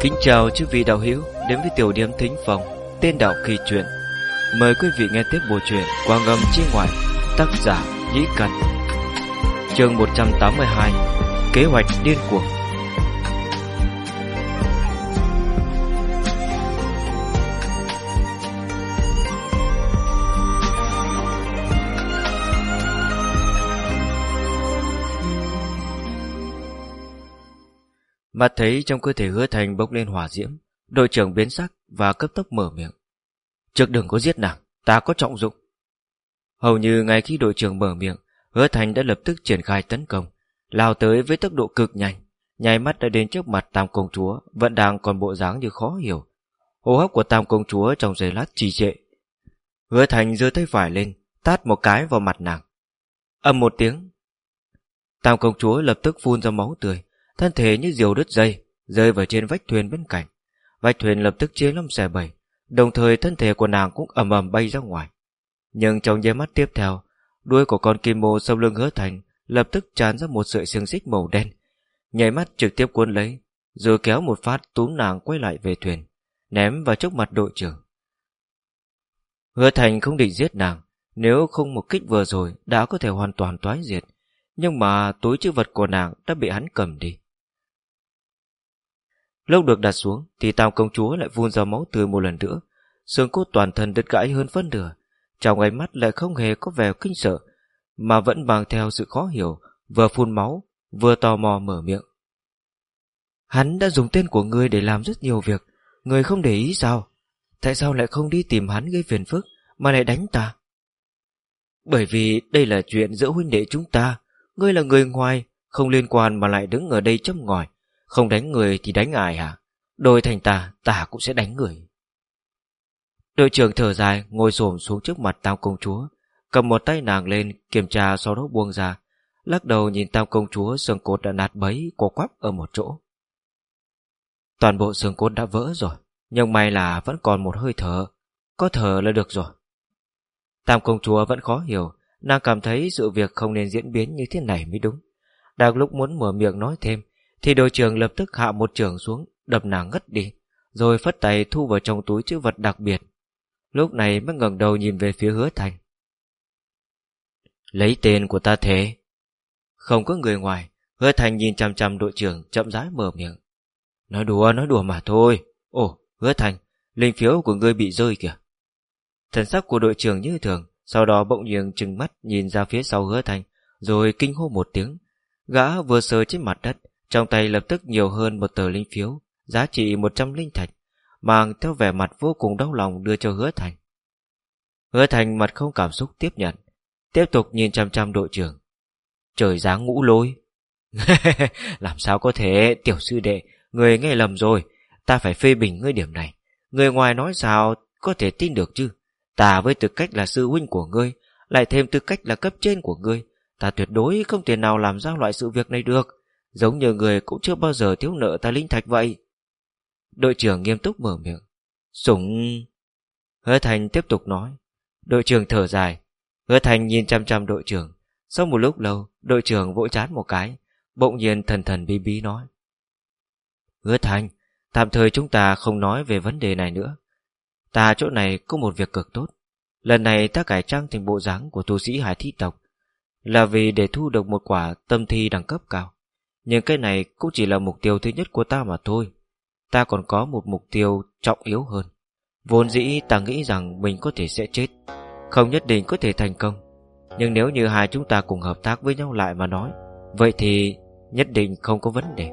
Kính chào chư vị đạo hữu đến với tiểu điểm thính phòng tên đạo kỳ truyện. Mời quý vị nghe tiếp bộ truyện Quang ngâm chi ngoại, tác giả Nhĩ cẩn Chương 182 Kế hoạch điên cuồng Mặt thấy trong cơ thể hứa thành bốc lên hỏa diễm, Đội trưởng biến sắc và cấp tốc mở miệng. Trước đừng có giết nàng, Ta có trọng dụng. Hầu như ngay khi đội trưởng mở miệng, Hứa thành đã lập tức triển khai tấn công, Lao tới với tốc độ cực nhanh. Nháy mắt đã đến trước mặt tam công chúa, Vẫn đang còn bộ dáng như khó hiểu. Hô hấp của tam công chúa trong giây lát trì trệ. Hứa thành giơ tay phải lên, Tát một cái vào mặt nàng. Âm một tiếng. Tam công chúa lập tức phun ra máu tươi Thân thể như diều đứt dây, Rơi vào trên vách thuyền bên cạnh. Vách thuyền lập tức chia năm xẻ bảy, Đồng thời thân thể của nàng cũng ầm ầm bay ra ngoài. Nhưng trong giây mắt tiếp theo, Đuôi của con kim mô sau lưng hứa thành Lập tức tràn ra một sợi xương xích màu đen. Nhảy mắt trực tiếp cuốn lấy, Rồi kéo một phát túm nàng quay lại về thuyền, Ném vào trước mặt đội trưởng. Hứa thành không định giết nàng, Nếu không một kích vừa rồi Đã có thể hoàn toàn toái diệt. Nhưng mà túi chữ vật của nàng đã bị hắn cầm đi. Lúc được đặt xuống, Thì tam công chúa lại vun ra máu tươi một lần nữa. Xương cốt toàn thân đứt gãy hơn phân nửa, Trong ánh mắt lại không hề có vẻ kinh sợ, Mà vẫn mang theo sự khó hiểu, Vừa phun máu, Vừa tò mò mở miệng. Hắn đã dùng tên của ngươi để làm rất nhiều việc, Ngươi không để ý sao? Tại sao lại không đi tìm hắn gây phiền phức Mà lại đánh ta? Bởi vì đây là chuyện giữa huynh đệ chúng ta, Ngươi là người ngoài, Không liên quan mà lại đứng ở đây châm ngòi không đánh người thì đánh ai hả? Đổi thành ta ta cũng sẽ đánh người. Đội trưởng thở dài, Ngồi xổm xuống trước mặt tam công chúa, Cầm một tay nàng lên Kiểm tra sau đó buông ra, Lắc đầu nhìn tam công chúa xương cốt đã nát bấy, co quắp ở một chỗ. Toàn bộ xương cốt đã vỡ rồi, Nhưng may là vẫn còn một hơi thở, Có thở là được rồi. Tam công chúa vẫn khó hiểu, Nàng cảm thấy sự việc không nên diễn biến như thế này mới đúng. Đang lúc muốn mở miệng nói thêm thì đội trưởng lập tức hạ một trường xuống, Đập nàng ngất đi, Rồi phất tay thu vào trong túi chữ vật đặc biệt. Lúc này mới ngẩng đầu nhìn về phía hứa thành. Lấy tên của ta thế? Không có người ngoài, Hứa thành nhìn chăm chăm đội trưởng, Chậm rãi mở miệng. Nói đùa nói đùa mà thôi. Ồ, hứa thành, Linh phiếu của ngươi bị rơi kìa. Thần sắc của đội trưởng như thường, Sau đó bỗng nhiên trừng mắt nhìn ra phía sau hứa thành, Rồi kinh hô một tiếng. Gã vừa sờ trên mặt đất trong tay lập tức nhiều hơn một tờ linh phiếu, Giá trị 100 linh thạch, Mang theo vẻ mặt vô cùng đau lòng đưa cho hứa thành. Hứa thành mặt không cảm xúc tiếp nhận, Tiếp tục nhìn chăm chăm đội trưởng. Trời dáng ngũ lôi. Làm sao có thể, Tiểu sư đệ, Người nghe lầm rồi. Ta phải phê bình ngươi điểm này. Người ngoài nói sao có thể tin được chứ? Ta với tư cách là sư huynh của ngươi, Lại thêm tư cách là cấp trên của ngươi, Ta tuyệt đối không thể nào làm ra loại sự việc này được. Giống như người cũng chưa bao giờ thiếu nợ ta linh thạch vậy. Đội trưởng nghiêm túc mở miệng. Sủng Hứa Thành tiếp tục nói. Đội trưởng thở dài. Hứa Thành nhìn chăm chăm đội trưởng. Sau một lúc lâu, Đội trưởng vỗ chán một cái, Bỗng nhiên thần thần bí bí nói. Hứa Thành, Tạm thời chúng ta không nói về vấn đề này nữa. Ta chỗ này có một việc cực tốt. Lần này ta cải trang thành bộ dáng của tu sĩ hải thi tộc Là vì để thu được một quả tâm thi đẳng cấp cao nhưng cái này cũng chỉ là mục tiêu thứ nhất của ta mà thôi. Ta còn có một mục tiêu trọng yếu hơn. Vốn dĩ ta nghĩ rằng mình có thể sẽ chết. Không nhất định có thể thành công. Nhưng nếu như hai chúng ta cùng hợp tác với nhau lại mà nói, Vậy thì nhất định không có vấn đề.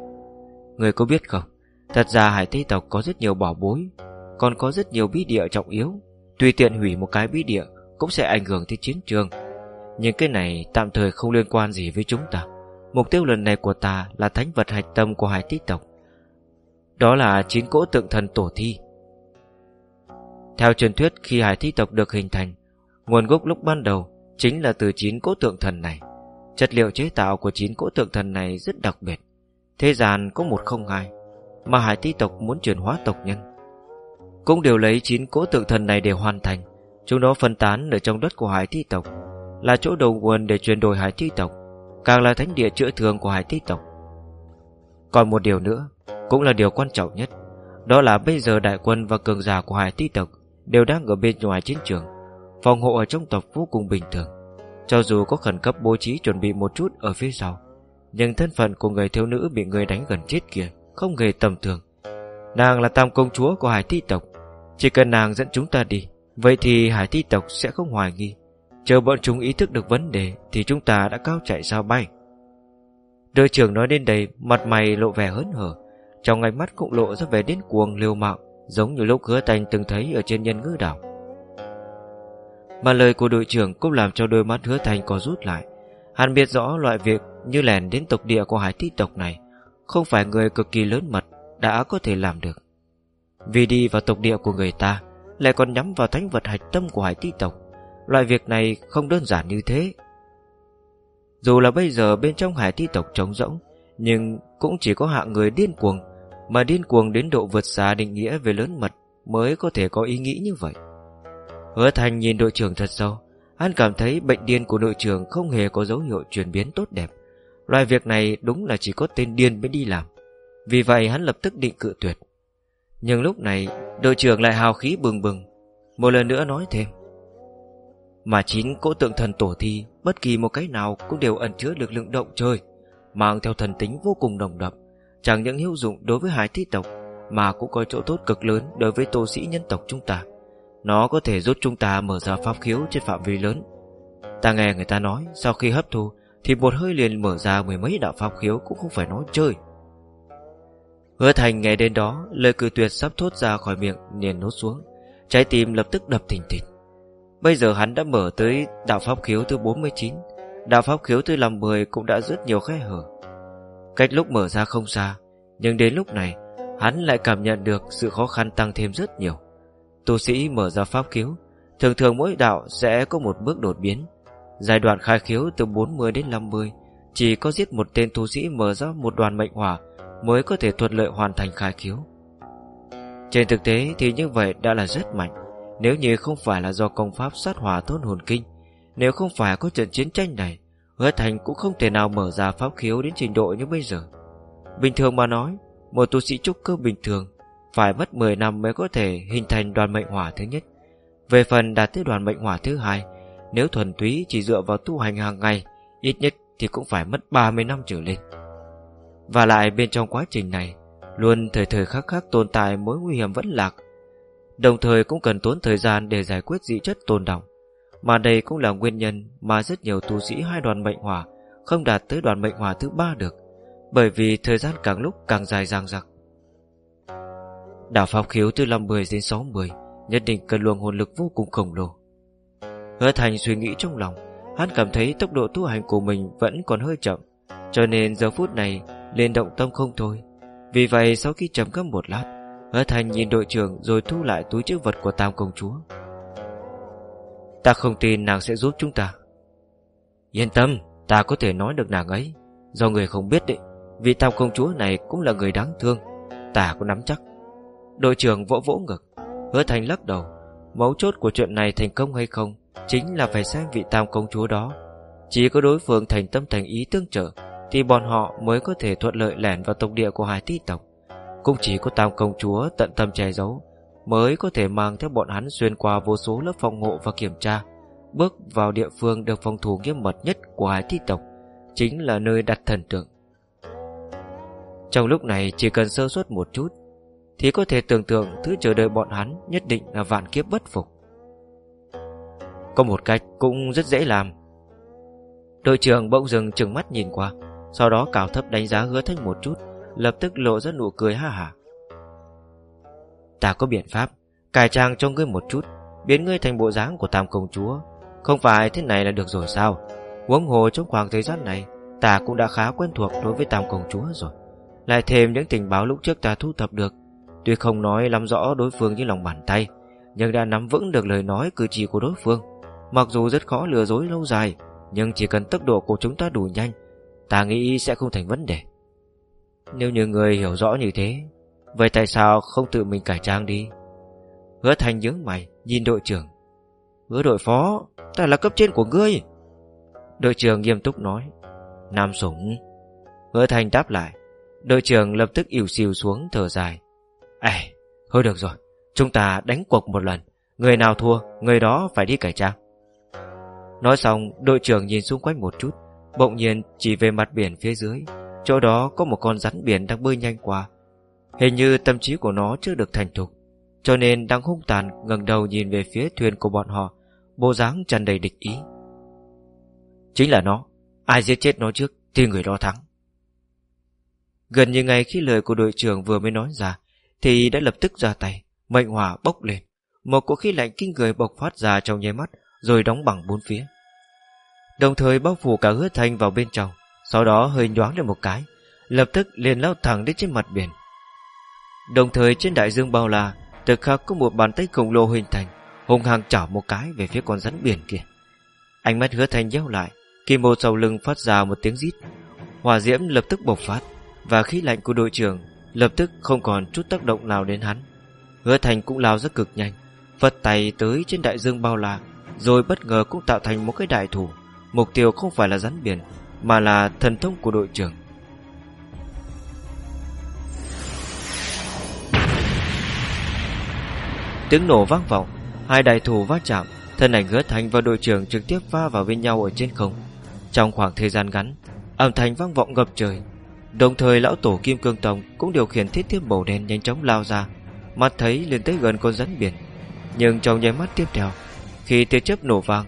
Người có biết không? Thật ra hải tây tộc có rất nhiều bảo bối, Còn có rất nhiều bí địa trọng yếu. Tùy tiện hủy một cái bí địa Cũng sẽ ảnh hưởng tới chiến trường. Nhưng cái này tạm thời không liên quan gì với chúng ta. Mục tiêu lần này của ta là thánh vật hạch tâm của hải tích tộc. Đó là chín cỗ tượng thần tổ thi. Theo truyền thuyết, khi hải thi tộc được hình thành, Nguồn gốc lúc ban đầu Chính là từ chín cỗ tượng thần này. Chất liệu chế tạo của chín cỗ tượng thần này rất đặc biệt. Thế gian có một không hai Mà hải thi tộc muốn chuyển hóa tộc nhân. Cũng đều lấy chín cỗ tượng thần này để hoàn thành. Chúng nó phân tán ở trong đất của hải thi tộc, Là chỗ đầu nguồn để chuyển đổi hải thi tộc càng là thánh địa chữa thương của hải tích tộc. Còn một điều nữa, cũng là điều quan trọng nhất, Đó là bây giờ đại quân và cường giả của hải ti tộc Đều đang ở bên ngoài chiến trường Phòng hộ ở trong tộc vô cùng bình thường. Cho dù có khẩn cấp bố trí chuẩn bị một chút ở phía sau Nhưng thân phận của người thiếu nữ bị người đánh gần chết kia Không hề tầm thường. Nàng là tam công chúa của hải ti tộc Chỉ cần nàng dẫn chúng ta đi Vậy thì hải ti tộc sẽ không hoài nghi. Chờ bọn chúng ý thức được vấn đề Thì chúng ta đã cao chạy sao bay. Đội trưởng nói đến đây, Mặt mày lộ vẻ hớn hở, Trong ánh mắt cũng lộ ra vẻ đến cuồng, liều mạng, Giống như lúc hứa thành từng thấy Ở trên nhân ngư đảo. Mà lời của đội trưởng cũng làm cho đôi mắt hứa thành có rút lại. Hắn biết rõ loại việc như lèn đến tộc địa của hải ti tộc này Không phải người cực kỳ lớn mật Đã có thể làm được. Vì đi vào tộc địa của người ta, Lại còn nhắm vào thánh vật hạch tâm của hải ti tộc. Loại việc này không đơn giản như thế. Dù là bây giờ bên trong hải thi tộc trống rỗng, Nhưng cũng chỉ có hạng người điên cuồng, Mà điên cuồng đến độ vượt xa định nghĩa về lớn mật Mới có thể có ý nghĩ như vậy. Hứa Thành nhìn đội trưởng thật sâu, Hắn cảm thấy bệnh điên của đội trưởng Không hề có dấu hiệu chuyển biến tốt đẹp. Loại việc này đúng là chỉ có tên điên mới đi làm. Vì vậy hắn lập tức định cự tuyệt. Nhưng lúc này, Đội trưởng lại hào khí bừng bừng. Một lần nữa nói thêm mà chín cỗ tượng thần tổ thi, Bất kỳ một cái nào cũng đều ẩn chứa lực lượng động trời, Mang theo thần tính vô cùng đồng đậm, Chẳng những hữu dụng đối với hải thi tộc, Mà cũng có chỗ tốt cực lớn Đối với tô sĩ nhân tộc chúng ta. Nó có thể giúp chúng ta mở ra pháp khiếu Trên phạm vi lớn. Ta nghe người ta nói, Sau khi hấp thu, Thì một hơi liền mở ra mười mấy đạo pháp khiếu Cũng không phải nói chơi. Hứa thành nghe đến đó, Lời cử tuyệt sắp thốt ra khỏi miệng, liền nốt xuống. Trái tim lập tức đập thình thịch. Bây giờ hắn đã mở tới đạo pháp khiếu thứ 49 Đạo pháp khiếu thứ 50 cũng đã rất nhiều khe hở. Cách lúc mở ra không xa, Nhưng đến lúc này, Hắn lại cảm nhận được sự khó khăn tăng thêm rất nhiều. Tu sĩ mở ra pháp khiếu, Thường thường mỗi đạo sẽ có một bước đột biến. Giai đoạn khai khiếu từ 40 đến 50 Chỉ có giết một tên tu sĩ mở ra một đoàn mệnh hỏa Mới có thể thuận lợi hoàn thành khai khiếu. Trên thực tế thì như vậy đã là rất mạnh nếu như không phải là do công pháp sát hỏa thôn hồn kinh, Nếu không phải có trận chiến tranh này, Hứa Thành cũng không thể nào mở ra pháp khiếu đến trình độ như bây giờ. Bình thường mà nói, Một tu sĩ trúc cơ bình thường Phải mất 10 năm mới có thể hình thành đoàn mệnh hỏa thứ nhất. Về phần đạt tới đoàn mệnh hỏa thứ hai, Nếu thuần túy chỉ dựa vào tu hành hàng ngày, Ít nhất thì cũng phải mất 30 năm trở lên. Và lại bên trong quá trình này, Luôn thời thời khắc khắc tồn tại mối nguy hiểm vẫn lạc Đồng thời cũng cần tốn thời gian để giải quyết dị chất tồn động Mà đây cũng là nguyên nhân mà rất nhiều tu sĩ hai đoàn mệnh hỏa không đạt tới đoàn mệnh hỏa thứ ba được, Bởi vì thời gian càng lúc càng dài dang dặc. Đảo pháp khiếu từ 50 đến 60 Nhất định cần luồng hồn lực vô cùng khổng lồ. Hứa thành suy nghĩ trong lòng, Hắn cảm thấy tốc độ tu hành của mình vẫn còn hơi chậm, Cho nên giờ phút này lên động tâm không thôi. Vì vậy sau khi chấm cấp một lát Hứa Thành nhìn đội trưởng rồi thu lại túi chữ vật của Tam Công Chúa. Ta không tin nàng sẽ giúp chúng ta. Yên tâm, ta có thể nói được nàng ấy. Do người không biết đấy, vì Tam Công Chúa này cũng là người đáng thương. Ta có nắm chắc. Đội trưởng vỗ vỗ ngực. Hứa Thành lắc đầu. Mấu chốt của chuyện này thành công hay không chính là phải xem vị Tam Công Chúa đó. Chỉ có đối phương thành tâm thành ý tương trợ thì bọn họ mới có thể thuận lợi lẻn vào tộc địa của hải tí tộc. Cũng chỉ có tam công chúa tận tâm che giấu, Mới có thể mang theo bọn hắn xuyên qua vô số lớp phòng hộ và kiểm tra, Bước vào địa phương được phòng thủ nghiêm mật nhất của hải thi tộc, Chính là nơi đặt thần tượng. Trong lúc này chỉ cần sơ suất một chút, Thì có thể tưởng tượng thứ chờ đợi bọn hắn nhất định là vạn kiếp bất phục. Có một cách cũng rất dễ làm. Đội trưởng bỗng dừng chừng mắt nhìn qua, Sau đó cào thấp đánh giá hứa thanh một chút. Lập tức lộ ra nụ cười ha hả. Ta có biện pháp, Cải trang cho ngươi một chút, Biến ngươi thành bộ dáng của tam công chúa. Không phải thế này là được rồi sao? Huống hồ trong khoảng thời gian này, Ta cũng đã khá quen thuộc đối với tam công chúa rồi. Lại thêm những tình báo lúc trước ta thu thập được, Tuy không nói lắm rõ đối phương như lòng bàn tay, Nhưng đã nắm vững được lời nói cử chỉ của đối phương. Mặc dù rất khó lừa dối lâu dài, Nhưng chỉ cần tốc độ của chúng ta đủ nhanh, Ta nghĩ sẽ không thành vấn đề nếu như người hiểu rõ như thế Vậy tại sao không tự mình cải trang đi? Hứa thành nhướng mày Nhìn đội trưởng. Hứa đội phó Ta là cấp trên của ngươi. Đội trưởng nghiêm túc nói. Nam sủng. Hứa thành đáp lại. Đội trưởng lập tức ỉu xìu xuống thở dài. Ây Thôi được rồi, chúng ta đánh cuộc một lần. Người nào thua, người đó phải đi cải trang. Nói xong, đội trưởng nhìn xung quanh một chút, bỗng nhiên chỉ về mặt biển phía dưới. Chỗ đó có một con rắn biển đang bơi nhanh qua. Hình như tâm trí của nó chưa được thành thục, cho nên đang hung tàn ngẩng đầu nhìn về phía thuyền của bọn họ, bộ dáng tràn đầy địch ý. Chính là nó, ai giết chết nó trước thì người đó thắng. Gần như ngay khi lời của đội trưởng vừa mới nói ra, thì đã lập tức ra tay, mệnh hỏa bốc lên. Một cỗ khí lạnh kinh người bộc phát ra trong nháy mắt, rồi đóng bằng bốn phía. Đồng thời bao phủ cả hứa thanh vào bên trong, sau đó hơi nhoáng lên một cái, lập tức liền lao thẳng đến trên mặt biển. Đồng thời trên đại dương bao la, Thực khắc có một bàn tay khổng lồ hình thành, hùng hăng chảo một cái về phía con rắn biển kia. Ánh mắt hứa thành nhéo lại, kim mô sau lưng phát ra một tiếng rít. Hỏa diễm lập tức bộc phát, và khí lạnh của đội trưởng lập tức không còn chút tác động nào đến hắn. Hứa thành cũng lao rất cực nhanh, phật tay tới trên đại dương bao la, rồi bất ngờ cũng tạo thành một cái đại thủ. Mục tiêu không phải là rắn biển, mà là thần thông của đội trưởng. Tiếng nổ vang vọng, hai đại thủ va chạm, thân ảnh hứa thành và đội trưởng trực tiếp va vào bên nhau ở trên không. Trong khoảng thời gian ngắn, âm thanh vang vọng ngập trời, Đồng thời lão tổ Kim Cương Tông cũng điều khiển thiết thiếp bầu đen nhanh chóng lao ra, mắt thấy lên tới gần con rắn biển. Nhưng trong nháy mắt tiếp theo, khi tia chớp nổ vang,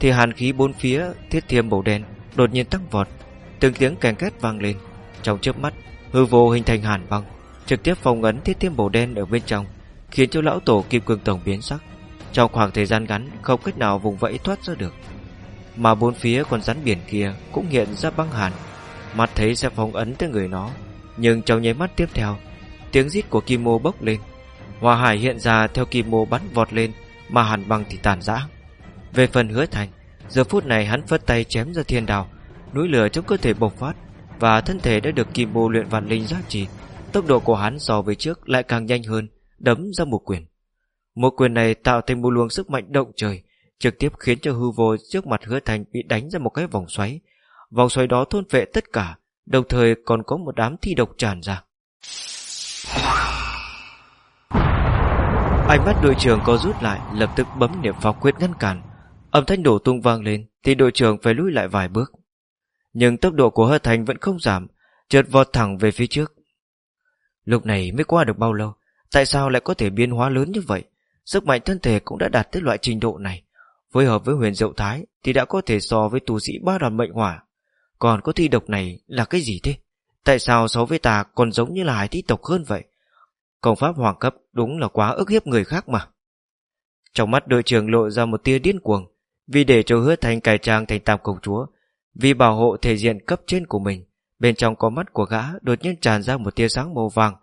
thì hàn khí bốn phía thiết thiêm bầu đen đột nhiên tăng vọt, từng tiếng kèn két vang lên. Trong chớp mắt, hư vô hình thành hàn băng, trực tiếp phong ấn thiết thiêm bổ đen ở bên trong, khiến cho lão tổ Kim Cương tổng biến sắc. Trong khoảng thời gian ngắn, không cách nào vùng vẫy thoát ra được. Mà bốn phía con rắn biển kia cũng hiện ra băng hàn mặt thấy sẽ phong ấn tới người nó Nhưng trong nháy mắt tiếp theo Tiếng rít của Kim Mô bốc lên Hòa hải hiện ra theo Kim Mô bắn vọt lên Mà hàn băng thì tàn rã Về phần hứa thành Giờ phút này hắn phất tay chém ra thiên đào Núi lửa trong cơ thể bộc phát Và thân thể đã được Kim bô luyện vạn linh giá trị Tốc độ của hắn so với trước lại càng nhanh hơn, Đấm ra một quyền. Một quyền này tạo thành một luồng sức mạnh động trời, Trực tiếp khiến cho hư vô trước mặt hứa thành Bị đánh ra một cái vòng xoáy. Vòng xoáy đó thôn vệ tất cả, Đồng thời còn có một đám thi độc tràn ra. Ánh mắt đội trưởng có rút lại, Lập tức bấm niệm pháp quyết ngăn cản. Âm thanh đổ tung vang lên Thì đội trưởng phải lùi lại vài bước Nhưng tốc độ của Hơ thành vẫn không giảm Chợt vọt thẳng về phía trước Lúc này mới qua được bao lâu Tại sao lại có thể biến hóa lớn như vậy Sức mạnh thân thể cũng đã đạt tới loại trình độ này Phối hợp với huyền diệu thái Thì đã có thể so với tu sĩ ba đoàn mệnh hỏa còn có thi độc này là cái gì thế? Tại sao so với ta còn giống như là hải thi tộc hơn vậy? Công pháp hoàng cấp đúng là quá ức hiếp người khác mà. Trong mắt đội trưởng lộ ra một tia điên cuồng, vì để cho hứa thành cải trang thành tam công chúa, vì bảo hộ thể diện cấp trên của mình, bên trong có mắt của gã đột nhiên tràn ra một tia sáng màu vàng.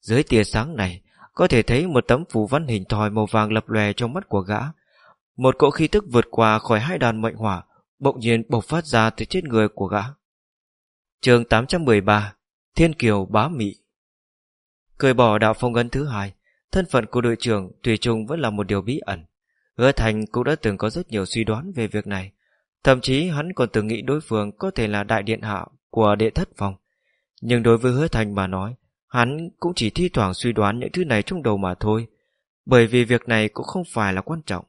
Dưới tia sáng này, có thể thấy một tấm phù văn hình thoi màu vàng lập lòe trong mắt của gã. Một cỗ khí tức vượt qua khỏi hai đàn mệnh hỏa, bỗng nhiên bộc phát ra từ trên người của gã. chương 813 Thiên Kiều Bá Mị Cười bỏ đạo phong ấn thứ hai, thân phận của đội trưởng tùy Trung vẫn là một điều bí ẩn. Hứa Thành cũng đã từng có rất nhiều suy đoán về việc này. Thậm chí hắn còn từng nghĩ đối phương có thể là đại điện hạ của đệ thất phòng. Nhưng đối với Hứa Thành mà nói, hắn cũng chỉ thi thoảng suy đoán những thứ này trong đầu mà thôi. Bởi vì việc này cũng không phải là quan trọng.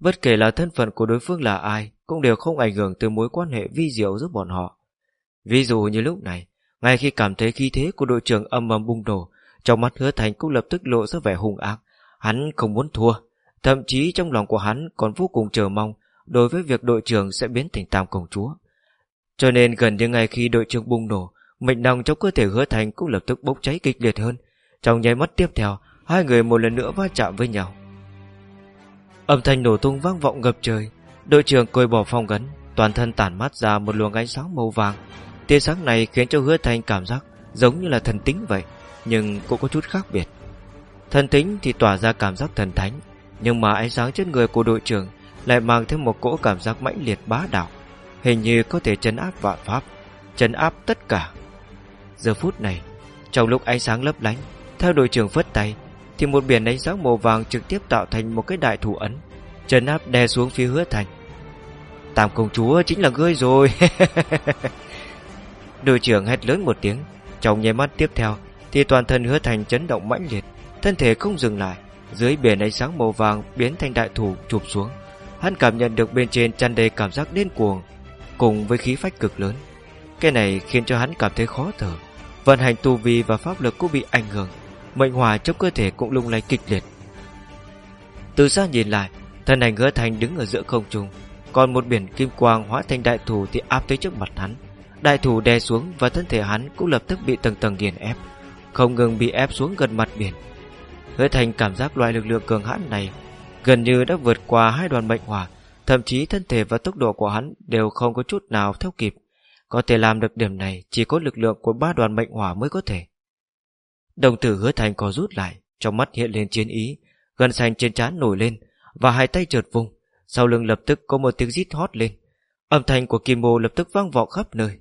Bất kể là thân phận của đối phương là ai, cũng đều không ảnh hưởng tới mối quan hệ vi diệu giữa bọn họ. Ví dụ như lúc này, ngay khi cảm thấy khí thế của đội trưởng âm ầm bùng nổ, trong mắt hứa thành cũng lập tức lộ ra vẻ hung ác. Hắn không muốn thua, thậm chí trong lòng của hắn còn vô cùng chờ mong đối với việc đội trưởng sẽ biến thành tam công chúa. Cho nên gần như ngay khi đội trưởng bùng nổ, mệnh năng trong cơ thể hứa thành cũng lập tức bốc cháy kịch liệt hơn. Trong nháy mắt tiếp theo, hai người một lần nữa va chạm với nhau. Âm thanh nổ tung vang vọng ngập trời, Đội trưởng côi bỏ phong gấn, Toàn thân tản mát ra một luồng ánh sáng màu vàng Tia sáng này khiến cho hứa Thành cảm giác Giống như là thần tính vậy Nhưng cũng có chút khác biệt Thần tính thì tỏa ra cảm giác thần thánh nhưng mà ánh sáng trên người của đội trưởng Lại mang thêm một cỗ cảm giác mãnh liệt bá đạo. Hình như có thể chấn áp vạn pháp, Chấn áp tất cả. Giờ phút này, Trong lúc ánh sáng lấp lánh, Theo đội trưởng phất tay, Thì một biển ánh sáng màu vàng trực tiếp tạo thành một cái đại thủ ấn, chấn áp đè xuống phía hứa thành. Tam công chúa chính là ngươi rồi. Đội trưởng hét lớn một tiếng, Trong nháy mắt tiếp theo, Thì toàn thân hứa thành chấn động mãnh liệt, Thân thể không dừng lại. Dưới biển ánh sáng màu vàng biến thành đại thủ chụp xuống, Hắn cảm nhận được bên trên tràn đầy cảm giác điên cuồng Cùng với khí phách cực lớn. Cái này khiến cho hắn cảm thấy khó thở. Vận hành tu vi và pháp lực cũng bị ảnh hưởng, Mệnh hòa trong cơ thể cũng lung lay kịch liệt. Từ xa nhìn lại, Thân ảnh hứa thành đứng ở giữa không trung, Còn một biển kim quang hóa thành đại thủ Thì áp tới trước mặt hắn. Đại thủ đè xuống và thân thể hắn cũng lập tức bị tầng tầng nghiền ép, Không ngừng bị ép xuống gần mặt biển. Hứa thành cảm giác loại lực lượng cường hãn này Gần như đã vượt qua hai đoàn mệnh hỏa, Thậm chí thân thể và tốc độ của hắn Đều không có chút nào theo kịp. Có thể làm được điểm này, Chỉ có lực lượng của ba đoàn mệnh hỏa mới có thể. Đồng tử hứa thành có rút lại, Trong mắt hiện lên chiến ý Gần xanh trên trán nổi lên Và hai tay trượt vùng. Sau lưng lập tức có một tiếng rít hót lên. Âm thanh của Kim Mô lập tức vang vọng khắp nơi.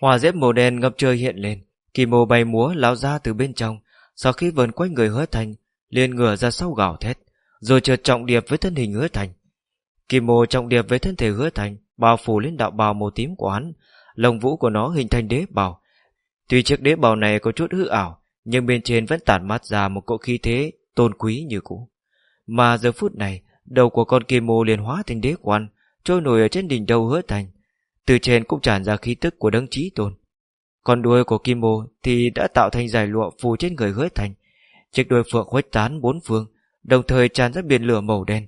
Hòa dép màu đen ngập trời hiện lên Kim Mô bay múa lao ra từ bên trong, Sau khi vần quanh người hứa thành, liền ngửa ra sau gào thét, Rồi chợt trọng điệp với thân hình hứa thành. Kim Mô trọng điệp với thân thể hứa thành, Bao phủ lên đạo bào màu tím của hắn Lồng vũ của nó hình thành đế bào. Tuy chiếc đế bào này có chút hư ảo, Nhưng bên trên vẫn tản mát ra một cỗ khí thế Tôn quý như cũ. Mà giờ phút này, Đầu của con kim mô liền hóa thành đế quan, Trôi nổi ở trên đỉnh đầu hứa thành. Từ trên cũng tràn ra khí tức của đấng trí tôn. Còn đuôi của kim Bồ Thì đã tạo thành giải lụa phù trên người hứa thành. Chiếc đuôi phượng khuếch tán bốn phương, Đồng thời tràn ra biển lửa màu đen.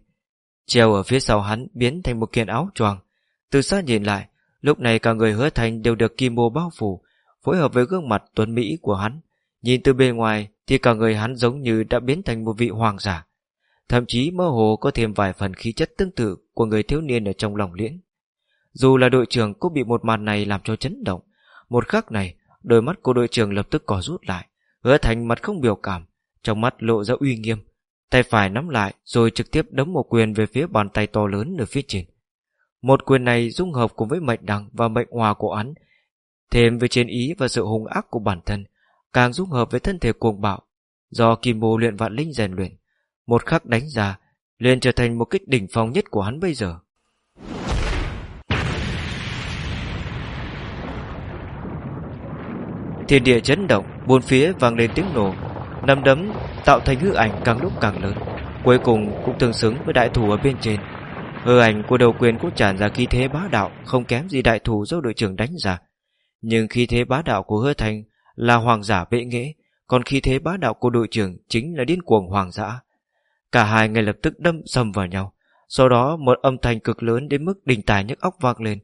Treo ở phía sau hắn biến thành một kiện áo choàng. Từ xa nhìn lại, Lúc này cả người hứa thành đều được kim Bồ bao phủ, Phối hợp với gương mặt tuấn Mỹ của hắn. Nhìn từ bề ngoài Thì cả người hắn giống như đã biến thành một vị hoàng giả. Thậm chí mơ hồ có thêm vài phần khí chất tương tự Của người thiếu niên ở trong lòng liễn. Dù là đội trưởng cũng bị một màn này làm cho chấn động một khắc này Đôi mắt của đội trưởng lập tức có rút lại Hứa thành mặt không biểu cảm Trong mắt lộ ra uy nghiêm Tay phải nắm lại rồi trực tiếp đấm một quyền về phía bàn tay to lớn ở phía trên một quyền này dung hợp cùng với mệnh đằng và mệnh hòa của hắn, thêm với chiến ý và sự hung ác của bản thân, càng dung hợp với thân thể cuồng bạo, do kim mô luyện vạn linh rèn luyện. Một khắc đánh ra, liền trở thành một kích đỉnh phong nhất của hắn bây giờ. Thiên địa chấn động, bốn phía vang lên tiếng nổ, nắm đấm tạo thành hư ảnh càng lúc càng lớn, cuối cùng cũng tương xứng với đại thủ ở bên trên. Hư ảnh của đầu quyền cũng tràn ra khí thế bá đạo Không kém gì đại thủ do đội trưởng đánh ra. Nhưng khí thế bá đạo của hứa thành Là hoàng giả bệ nghệ Còn khí thế bá đạo của đội trưởng Chính là điên cuồng hoàng giả. Cả hai ngay lập tức đâm sầm vào nhau. Sau đó một âm thanh cực lớn Đến mức đình tài nhức óc vang lên.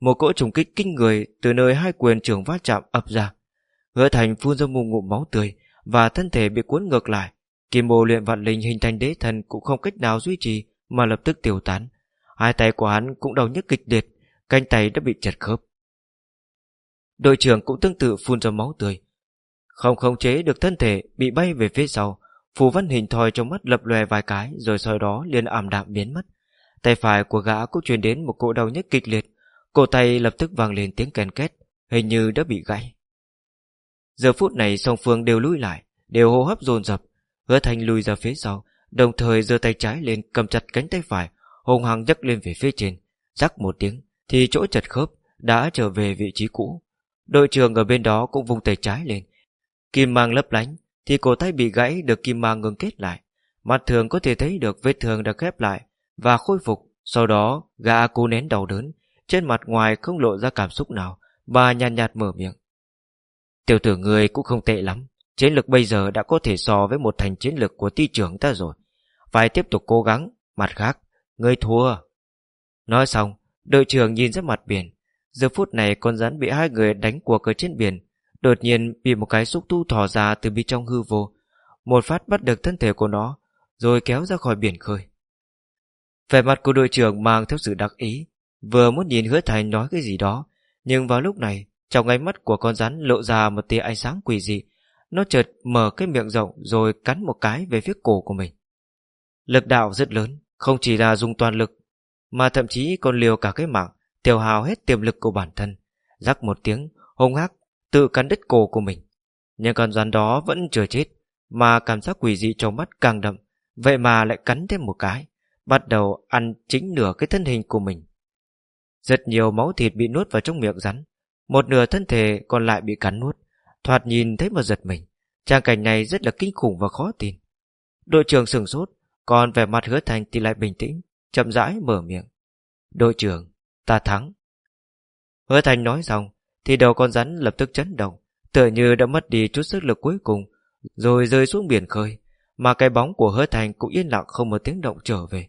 Một cỗ trùng kích kinh người Từ nơi hai quyền trưởng va chạm ập ra. Hứa thành phun ra một ngụm máu tươi Và thân thể bị cuốn ngược lại Kim mô luyện vạn linh hình thành đế thần Cũng không cách nào duy trì mà lập tức tiêu tán. Hai tay của hắn cũng đau nhức kịch liệt, cánh tay đã bị chật khớp. Đội trưởng cũng tương tự phun ra máu tươi. Không khống chế được thân thể bị bay về phía sau, phù văn hình thoi trong mắt lập lòe vài cái rồi sau đó liền ảm đạm biến mất. Tay phải của gã cũng truyền đến một cỗ đau nhức kịch liệt, cổ tay lập tức vang lên tiếng kèn két, hình như đã bị gãy. Giờ phút này song phương đều lùi lại, đều hô hấp dồn dập, hứa thanh lùi ra phía sau, Đồng thời giơ tay trái lên cầm chặt cánh tay phải Hùng hăng nhấc lên về phía trên. Rắc một tiếng Thì chỗ chật khớp đã trở về vị trí cũ. Đội trưởng ở bên đó cũng vung tay trái lên. Kim mang lấp lánh Thì cổ tay bị gãy được kim mang ngừng kết lại. Mặt thường có thể thấy được vết thương đã khép lại Và khôi phục Sau đó gã cố nén đau đớn. Trên mặt ngoài không lộ ra cảm xúc nào Bà nhàn nhạt, nhạt mở miệng. Tiểu tử người cũng không tệ lắm. Chiến lực bây giờ đã có thể so với một thành chiến lực của ti trưởng ta rồi. Phải tiếp tục cố gắng Mặt khác, ngươi thua. Nói xong, đội trưởng nhìn ra mặt biển. Giờ phút này con rắn bị hai người đánh cuộc ở trên biển Đột nhiên bị một cái xúc tu thò ra từ bên trong hư vô. Một phát bắt được thân thể của nó Rồi kéo ra khỏi biển khơi. Vẻ mặt của đội trưởng mang theo sự đặc ý Vừa muốn nhìn hứa thành nói cái gì đó Nhưng vào lúc này trong ánh mắt của con rắn lộ ra một tia ánh sáng quỷ dị Nó chợt mở cái miệng rộng Rồi cắn một cái về phía cổ của mình Lực đạo rất lớn, không chỉ là dùng toàn lực, mà thậm chí còn liều cả cái mạng, tiêu hào hết tiềm lực của bản thân. Rắc một tiếng, hung hắc, tự cắn đứt cổ của mình. Nhưng con rắn đó vẫn chưa chết, mà cảm giác quỷ dị trong mắt càng đậm, vậy mà lại cắn thêm một cái, bắt đầu ăn chính nửa cái thân hình của mình. Rất nhiều máu thịt bị nuốt vào trong miệng rắn, một nửa thân thể còn lại bị cắn nuốt, Thoạt nhìn thấy mà giật mình. Trang cảnh này rất là kinh khủng và khó tin. Đội trưởng sửng sốt, còn vẻ mặt hứa thành thì lại bình tĩnh, chậm rãi mở miệng. Đội trưởng, ta thắng. Hứa thành nói xong, thì đầu con rắn lập tức chấn động, tựa như đã mất đi chút sức lực cuối cùng, rồi rơi xuống biển khơi, mà cái bóng của hứa thành cũng yên lặng không một tiếng động trở về.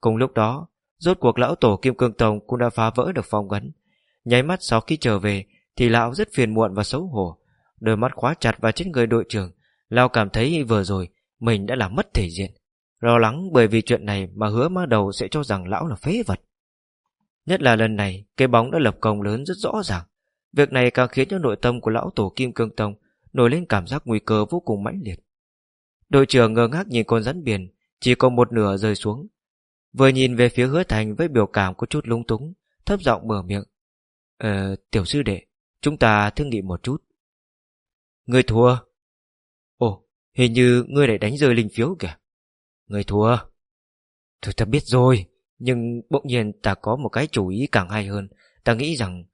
Cùng lúc đó, rốt cuộc lão tổ Kim Cương Tông cũng đã phá vỡ được phong ấn. Nháy mắt sau khi trở về, thì lão rất phiền muộn và xấu hổ, đôi mắt khóa chặt vào trên người đội trưởng. Lão cảm thấy vừa rồi mình đã làm mất thể diện. Lo lắng bởi vì chuyện này mà hứa ma đầu sẽ cho rằng lão là phế vật. Nhất là lần này, cái bóng đã lập công lớn rất rõ ràng. Việc này càng khiến cho nội tâm của lão tổ Kim Cương Tông nổi lên cảm giác nguy cơ vô cùng mãnh liệt. Đội trưởng ngơ ngác nhìn con rắn biển, chỉ còn một nửa rơi xuống. Vừa nhìn về phía hứa thành với biểu cảm có chút lung túng, thấp giọng mở miệng. Ờ, tiểu sư đệ, chúng ta thương nghị một chút. Người thua. Ồ, hình như ngươi lại đánh rơi linh phiếu kìa. Người thua. Thôi ta biết rồi, nhưng bỗng nhiên ta có một cái chủ ý càng hay hơn. Ta nghĩ rằng...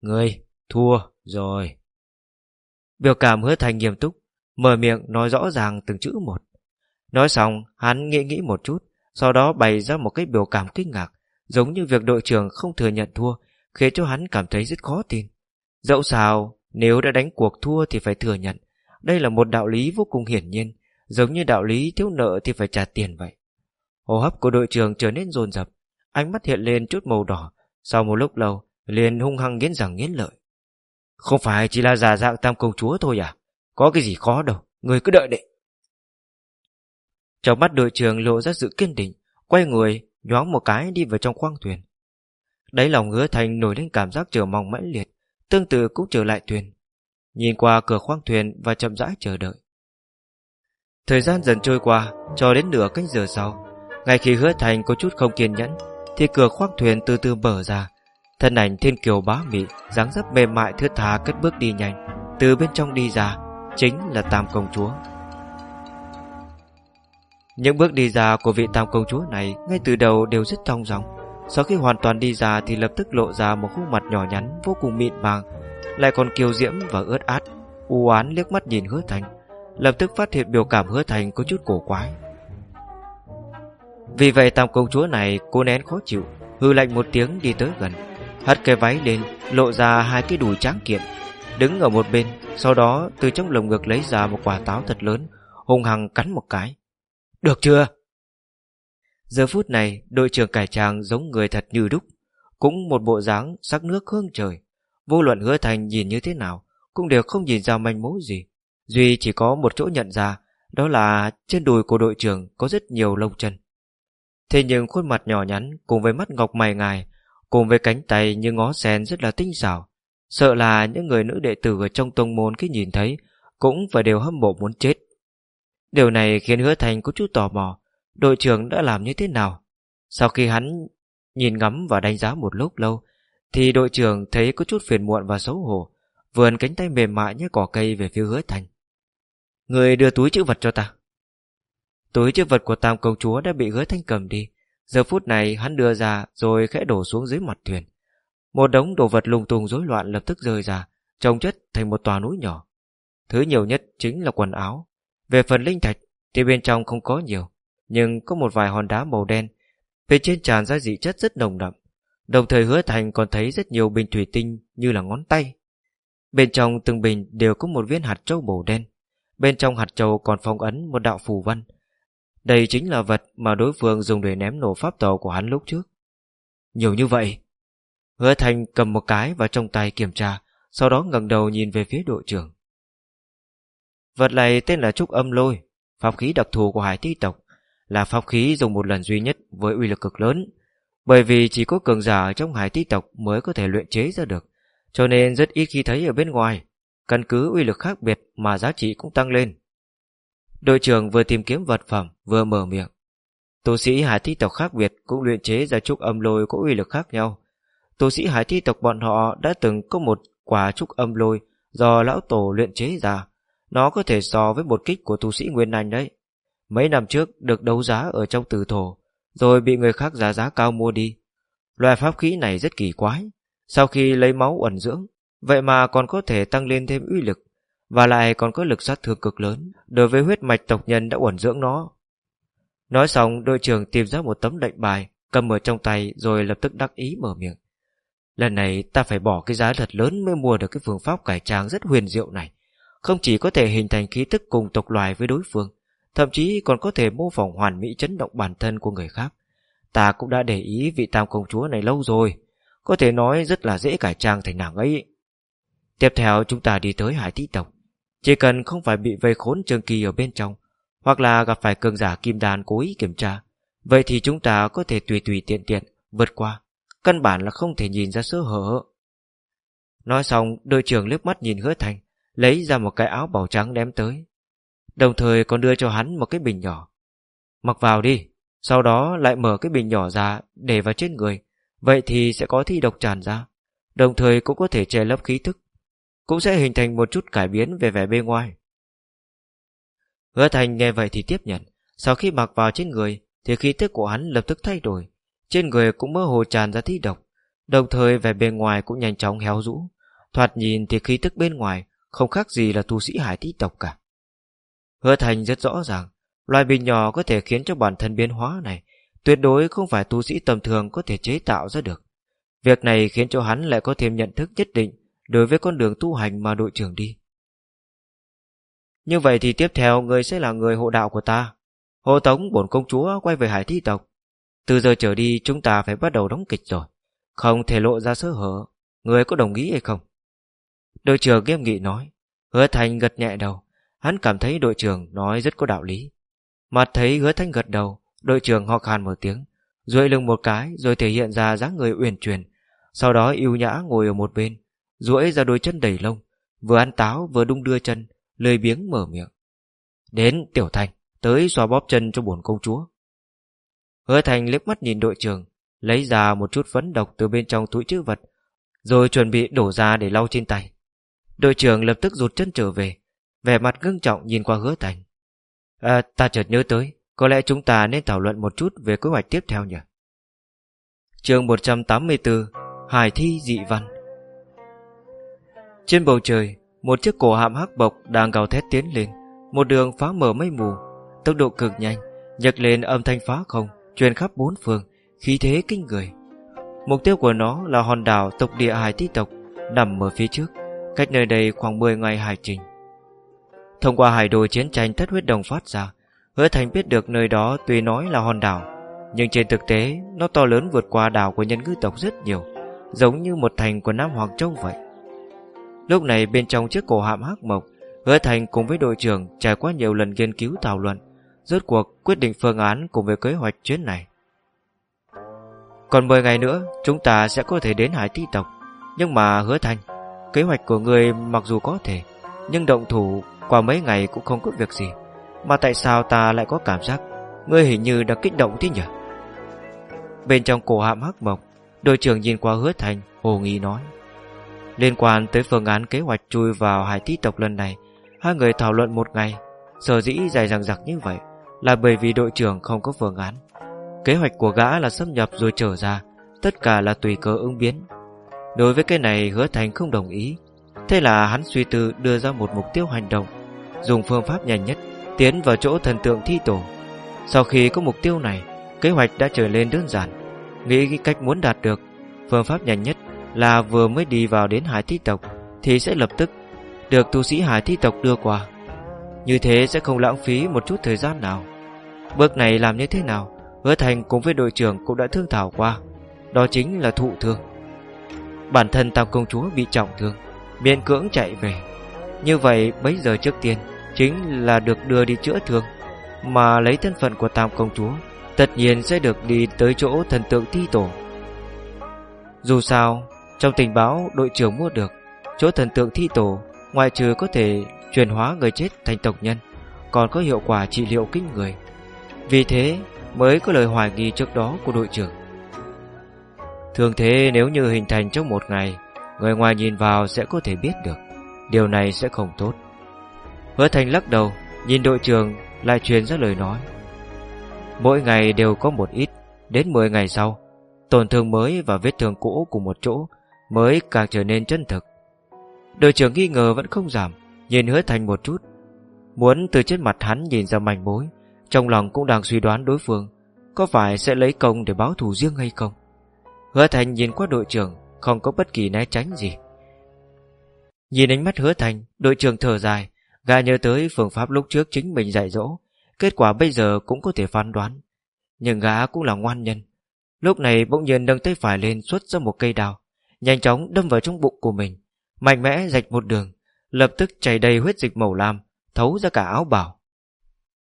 Ngươi, thua, rồi. Biểu cảm hứa thành nghiêm túc, mở miệng nói rõ ràng từng chữ một. Nói xong, hắn nghĩ nghĩ một chút, sau đó bày ra một cái biểu cảm kinh ngạc, giống như việc đội trưởng không thừa nhận thua, khiến cho hắn cảm thấy rất khó tin. Dẫu sao, nếu đã đánh cuộc thua thì phải thừa nhận. Đây là một đạo lý vô cùng hiển nhiên, giống như đạo lý thiếu nợ thì phải trả tiền vậy. Hô hấp của đội trưởng trở nên dồn dập, ánh mắt hiện lên chút màu đỏ, sau một lúc lâu, liền hung hăng nghiến rằng nghiến lợi. Không phải chỉ là giả dạng tam công chúa thôi à? Có cái gì khó đâu, người cứ đợi đấy. Trong mắt đội trưởng lộ ra sự kiên định, quay người, nhoáng một cái đi vào trong khoang thuyền. Đáy lòng hứa thành nổi lên cảm giác chờ mong mãnh liệt, tương tự cũng trở lại thuyền. Nhìn qua cửa khoang thuyền và chậm rãi chờ đợi. Thời gian dần trôi qua, cho đến nửa canh giờ sau, ngay khi hứa thành có chút không kiên nhẫn, thì cửa khoang thuyền từ từ mở ra. Thân ảnh thiên kiều bá mị, dáng dấp mềm mại thướt tha cất bước đi nhanh, từ bên trong đi ra, chính là Tam Công Chúa. Những bước đi ra của vị Tam Công Chúa này ngay từ đầu đều rất thong dòng sau khi hoàn toàn đi ra thì lập tức lộ ra một khuôn mặt nhỏ nhắn vô cùng mịn màng, lại còn kiêu diễm và ướt át. U oán liếc mắt nhìn hứa thành, lập tức phát hiện biểu cảm hứa thành có chút cổ quái. Vì vậy Tam Công Chúa này cô nén khó chịu, hư lạnh một tiếng đi tới gần, hất cái váy lên, lộ ra hai cái đùi tráng kiện, đứng ở một bên, sau đó từ trong lồng ngực lấy ra một quả táo thật lớn, hung hăng cắn một cái. Được chưa? Giờ phút này, đội trưởng cải trang giống người thật như đúc, cũng một bộ dáng sắc nước hương trời. Vô luận hứa thành nhìn như thế nào, cũng đều không nhìn ra manh mối gì. Duy chỉ có một chỗ nhận ra, đó là trên đùi của đội trưởng có rất nhiều lông chân. Thế nhưng khuôn mặt nhỏ nhắn cùng với mắt ngọc mày ngài, cùng với cánh tay như ngó sen rất là tinh xảo. Sợ là những người nữ đệ tử ở trong tông môn khi nhìn thấy cũng phải đều hâm mộ muốn chết. Điều này khiến hứa thành có chút tò mò, đội trưởng đã làm như thế nào. Sau khi hắn nhìn ngắm và đánh giá một lúc lâu, thì đội trưởng thấy có chút phiền muộn và xấu hổ, vườn cánh tay mềm mại như cỏ cây về phía hứa thành. Người đưa túi chữ vật cho ta. Túi chữ vật của tam công chúa đã bị hứa thanh cầm đi. Giờ phút này hắn đưa ra rồi khẽ đổ xuống dưới mặt thuyền. Một đống đồ vật lung tung rối loạn lập tức rơi ra, trồng chất thành một tòa núi nhỏ. Thứ nhiều nhất chính là quần áo. Về phần linh thạch thì bên trong không có nhiều, nhưng có một vài hòn đá màu đen. phía trên tràn ra dị chất rất nồng đậm. Đồng thời hứa thành còn thấy rất nhiều bình thủy tinh như là ngón tay. Bên trong từng bình đều có một viên hạt châu màu đen. Bên trong hạt châu còn phong ấn một đạo phù văn. Đây chính là vật mà đối phương dùng để ném nổ pháp tàu của hắn lúc trước. Nhiều như vậy. Hứa thành cầm một cái vào trong tay kiểm tra, sau đó ngẩng đầu nhìn về phía đội trưởng. Vật này tên là Trúc Âm Lôi, pháp khí đặc thù của hải ti tộc, là pháp khí dùng một lần duy nhất với uy lực cực lớn, bởi vì chỉ có cường giả trong hải tí tộc mới có thể luyện chế ra được, cho nên rất ít khi thấy ở bên ngoài. Căn cứ uy lực khác biệt mà giá trị cũng tăng lên. Đội trưởng vừa tìm kiếm vật phẩm vừa mở miệng. Tu sĩ hải thi tộc khác biệt cũng luyện chế ra trúc âm lôi có uy lực khác nhau. Tu sĩ hải thi tộc bọn họ đã từng có một quả trúc âm lôi do lão tổ luyện chế ra. Nó có thể so với một kích của tu sĩ Nguyên Anh đấy. Mấy năm trước được đấu giá ở trong tử thổ, rồi bị người khác giá giá cao mua đi. Loại pháp khí này rất kỳ quái. Sau khi lấy máu ẩn dưỡng, vậy mà còn có thể tăng lên thêm uy lực. và lại còn có lực sát thương cực lớn đối với huyết mạch tộc nhân đã uẩn dưỡng nó. Nói xong, đội trưởng tìm ra một tấm lệnh bài, cầm ở trong tay rồi lập tức đắc ý mở miệng. Lần này ta phải bỏ cái giá thật lớn mới mua được cái phương pháp cải trang rất huyền diệu này. Không chỉ có thể hình thành khí tức cùng tộc loài với đối phương, thậm chí còn có thể mô phỏng hoàn mỹ chấn động bản thân của người khác. Ta cũng đã để ý vị tam công chúa này lâu rồi, có thể nói rất là dễ cải trang thành nàng ấy. Tiếp theo chúng ta đi tới hải thị tộc. Chỉ cần không phải bị vây khốn trường kỳ ở bên trong, hoặc là gặp phải cường giả kim đàn cố ý kiểm tra, vậy thì chúng ta có thể tùy tùy tiện tiện vượt qua, căn bản là không thể nhìn ra sơ hở. Nói xong, đội trưởng liếc mắt nhìn hứa thành, lấy ra một cái áo bảo trắng đem tới. Đồng thời còn đưa cho hắn một cái bình nhỏ. Mặc vào đi, sau đó lại mở cái bình nhỏ ra để vào trên người, vậy thì sẽ có thi độc tràn ra, đồng thời cũng có thể che lấp khí thức, cũng sẽ hình thành một chút cải biến về vẻ bên ngoài. Hứa Thành nghe vậy thì tiếp nhận, sau khi mặc vào trên người thì khí tức của hắn lập tức thay đổi, trên người cũng mơ hồ tràn ra thi độc, đồng thời vẻ bên ngoài cũng nhanh chóng héo rũ, thoạt nhìn thì khí tức bên ngoài không khác gì là tu sĩ hải thi tộc cả. Hứa Thành rất rõ ràng, loài bình nhỏ có thể khiến cho bản thân biến hóa này tuyệt đối không phải tu sĩ tầm thường có thể chế tạo ra được. Việc này khiến cho hắn lại có thêm nhận thức nhất định đối với con đường tu hành mà đội trưởng đi. Như vậy thì tiếp theo người sẽ là người hộ đạo của ta. Hộ tống bổn công chúa quay về hải thi tộc. Từ giờ trở đi chúng ta phải bắt đầu đóng kịch rồi. Không thể lộ ra sơ hở. Người có đồng ý hay không? Đội trưởng nghiêm nghị nói. Hứa Thành gật nhẹ đầu. Hắn cảm thấy đội trưởng nói rất có đạo lý. Mặt thấy hứa thanh gật đầu. Đội trưởng ho khan một tiếng. duỗi lưng một cái rồi thể hiện ra dáng người uyển chuyển. Sau đó yêu nhã ngồi ở một bên. duỗi ra đôi chân đầy lông. Vừa ăn táo vừa đung đưa chân lười biếng mở miệng. Đến Tiểu Thành, tới xoa bóp chân cho bổn công chúa. Hứa Thành liếc mắt nhìn đội trưởng, lấy ra một chút phấn độc từ bên trong túi chữ vật, rồi chuẩn bị đổ ra để lau trên tay. Đội trưởng lập tức rụt chân trở về, vẻ mặt ngưng trọng nhìn qua hứa Thành. À, ta chợt nhớ tới, có lẽ chúng ta nên thảo luận một chút về kế hoạch tiếp theo nhỉ? chương 184 Hải thi dị văn Trên bầu trời một chiếc cổ hạm hắc bộc đang gào thét tiến lên Một đường phá mở mây mù Tốc độ cực nhanh Nhật lên âm thanh phá không Truyền khắp bốn phương Khí thế kinh người Mục tiêu của nó là hòn đảo tộc địa hải thi tộc Nằm ở phía trước Cách nơi đây khoảng 10 ngày hải trình Thông qua hải đồ chiến tranh thất huyết đồng phát ra, Hứa Thành biết được nơi đó tuy nói là hòn đảo, Nhưng trên thực tế Nó to lớn vượt qua đảo của nhân ngư tộc rất nhiều, Giống như một thành của Nam Hoàng Châu vậy. Lúc này bên trong chiếc cổ hạm hắc mộc, Hứa Thành cùng với đội trưởng trải qua nhiều lần nghiên cứu thảo luận, Rốt cuộc quyết định phương án cùng với kế hoạch chuyến này. Còn 10 ngày nữa, Chúng ta sẽ có thể đến hải ti tộc. Nhưng mà hứa Thành, Kế hoạch của người mặc dù có thể, Nhưng động thủ qua mấy ngày cũng không có việc gì. Mà tại sao ta lại có cảm giác Ngươi hình như đã kích động thế nhỉ? Bên trong cổ hạm hắc mộc, Đội trưởng nhìn qua hứa Thành, Hồ nghi nói. Liên quan tới phương án kế hoạch chui vào hải tí tộc lần này, Hai người thảo luận một ngày, Sở dĩ dài dằng dặc như vậy Là bởi vì đội trưởng không có phương án. Kế hoạch của gã là xâm nhập rồi trở ra, Tất cả là tùy cơ ứng biến. Đối với cái này hứa thành không đồng ý. Thế là hắn suy tư đưa ra một mục tiêu hành động Dùng phương pháp nhanh nhất Tiến vào chỗ thần tượng thi tổ Sau khi có mục tiêu này Kế hoạch đã trở lên đơn giản Nghĩ cách muốn đạt được Phương pháp nhanh nhất là vừa mới đi vào đến hải thi tộc thì sẽ lập tức được tu sĩ hải thi tộc đưa qua. Như thế sẽ không lãng phí một chút thời gian nào. Bước này làm như thế nào, hứa thành cùng với đội trưởng cũng đã thương thảo qua. Đó chính là thụ thương. Bản thân tam công chúa bị trọng thương, miễn cưỡng chạy về. Như vậy bấy giờ trước tiên chính là được đưa đi chữa thương, mà lấy thân phận của tam công chúa, tất nhiên sẽ được đi tới chỗ thần tượng thi tổ. Dù sao, trong tình báo đội trưởng mua được Chỗ thần tượng thi tổ Ngoài trừ có thể chuyển hóa người chết thành tộc nhân Còn có hiệu quả trị liệu kinh người. Vì thế mới có lời hoài nghi trước đó của đội trưởng. Thường thế nếu như hình thành trong một ngày Người ngoài nhìn vào sẽ có thể biết được. Điều này sẽ không tốt. Hứa thành lắc đầu Nhìn đội trưởng lại truyền ra lời nói. Mỗi ngày đều có một ít Đến 10 ngày sau Tổn thương mới và vết thương cũ cùng một chỗ mới càng trở nên chân thực. Đội trưởng nghi ngờ vẫn không giảm, Nhìn hứa thành một chút. Muốn từ trên mặt hắn nhìn ra manh mối Trong lòng cũng đang suy đoán đối phương Có phải sẽ lấy công để báo thù riêng hay không? Hứa thành nhìn qua đội trưởng Không có bất kỳ né tránh gì. Nhìn ánh mắt hứa thành, Đội trưởng thở dài, gã nhớ tới phương pháp lúc trước chính mình dạy dỗ, Kết quả bây giờ cũng có thể phán đoán. Nhưng gã cũng là ngoan nhân, Lúc này bỗng nhiên nâng tay phải lên xuất ra một cây đào, Nhanh chóng đâm vào trong bụng của mình, Mạnh mẽ rạch một đường, Lập tức chảy đầy huyết dịch màu lam, Thấu ra cả áo bảo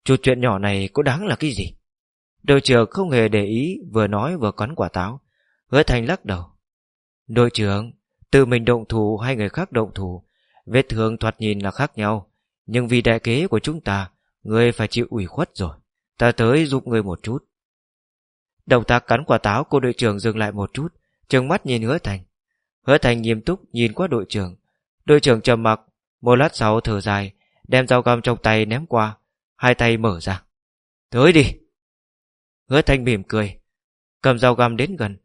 Chút chuyện nhỏ này có đáng là cái gì? Đội trưởng không hề để ý, Vừa nói vừa cắn quả táo. Hứa thành lắc đầu. Đội trưởng Tự mình động thủ hay người khác động thủ, Vết thương thoạt nhìn là khác nhau. Nhưng vì đại kế của chúng ta, Người phải chịu ủy khuất rồi. Ta tới giúp người một chút. Động tác cắn quả táo, cô đội trưởng dừng lại một chút, Trừng mắt nhìn hứa thành. Hứa thành nghiêm túc nhìn qua đội trưởng. Đội trưởng trầm mặc, Một lát sau thở dài, Đem dao găm trong tay ném qua, Hai tay mở ra. Tới đi. Hứa thành mỉm cười, Cầm dao găm đến gần,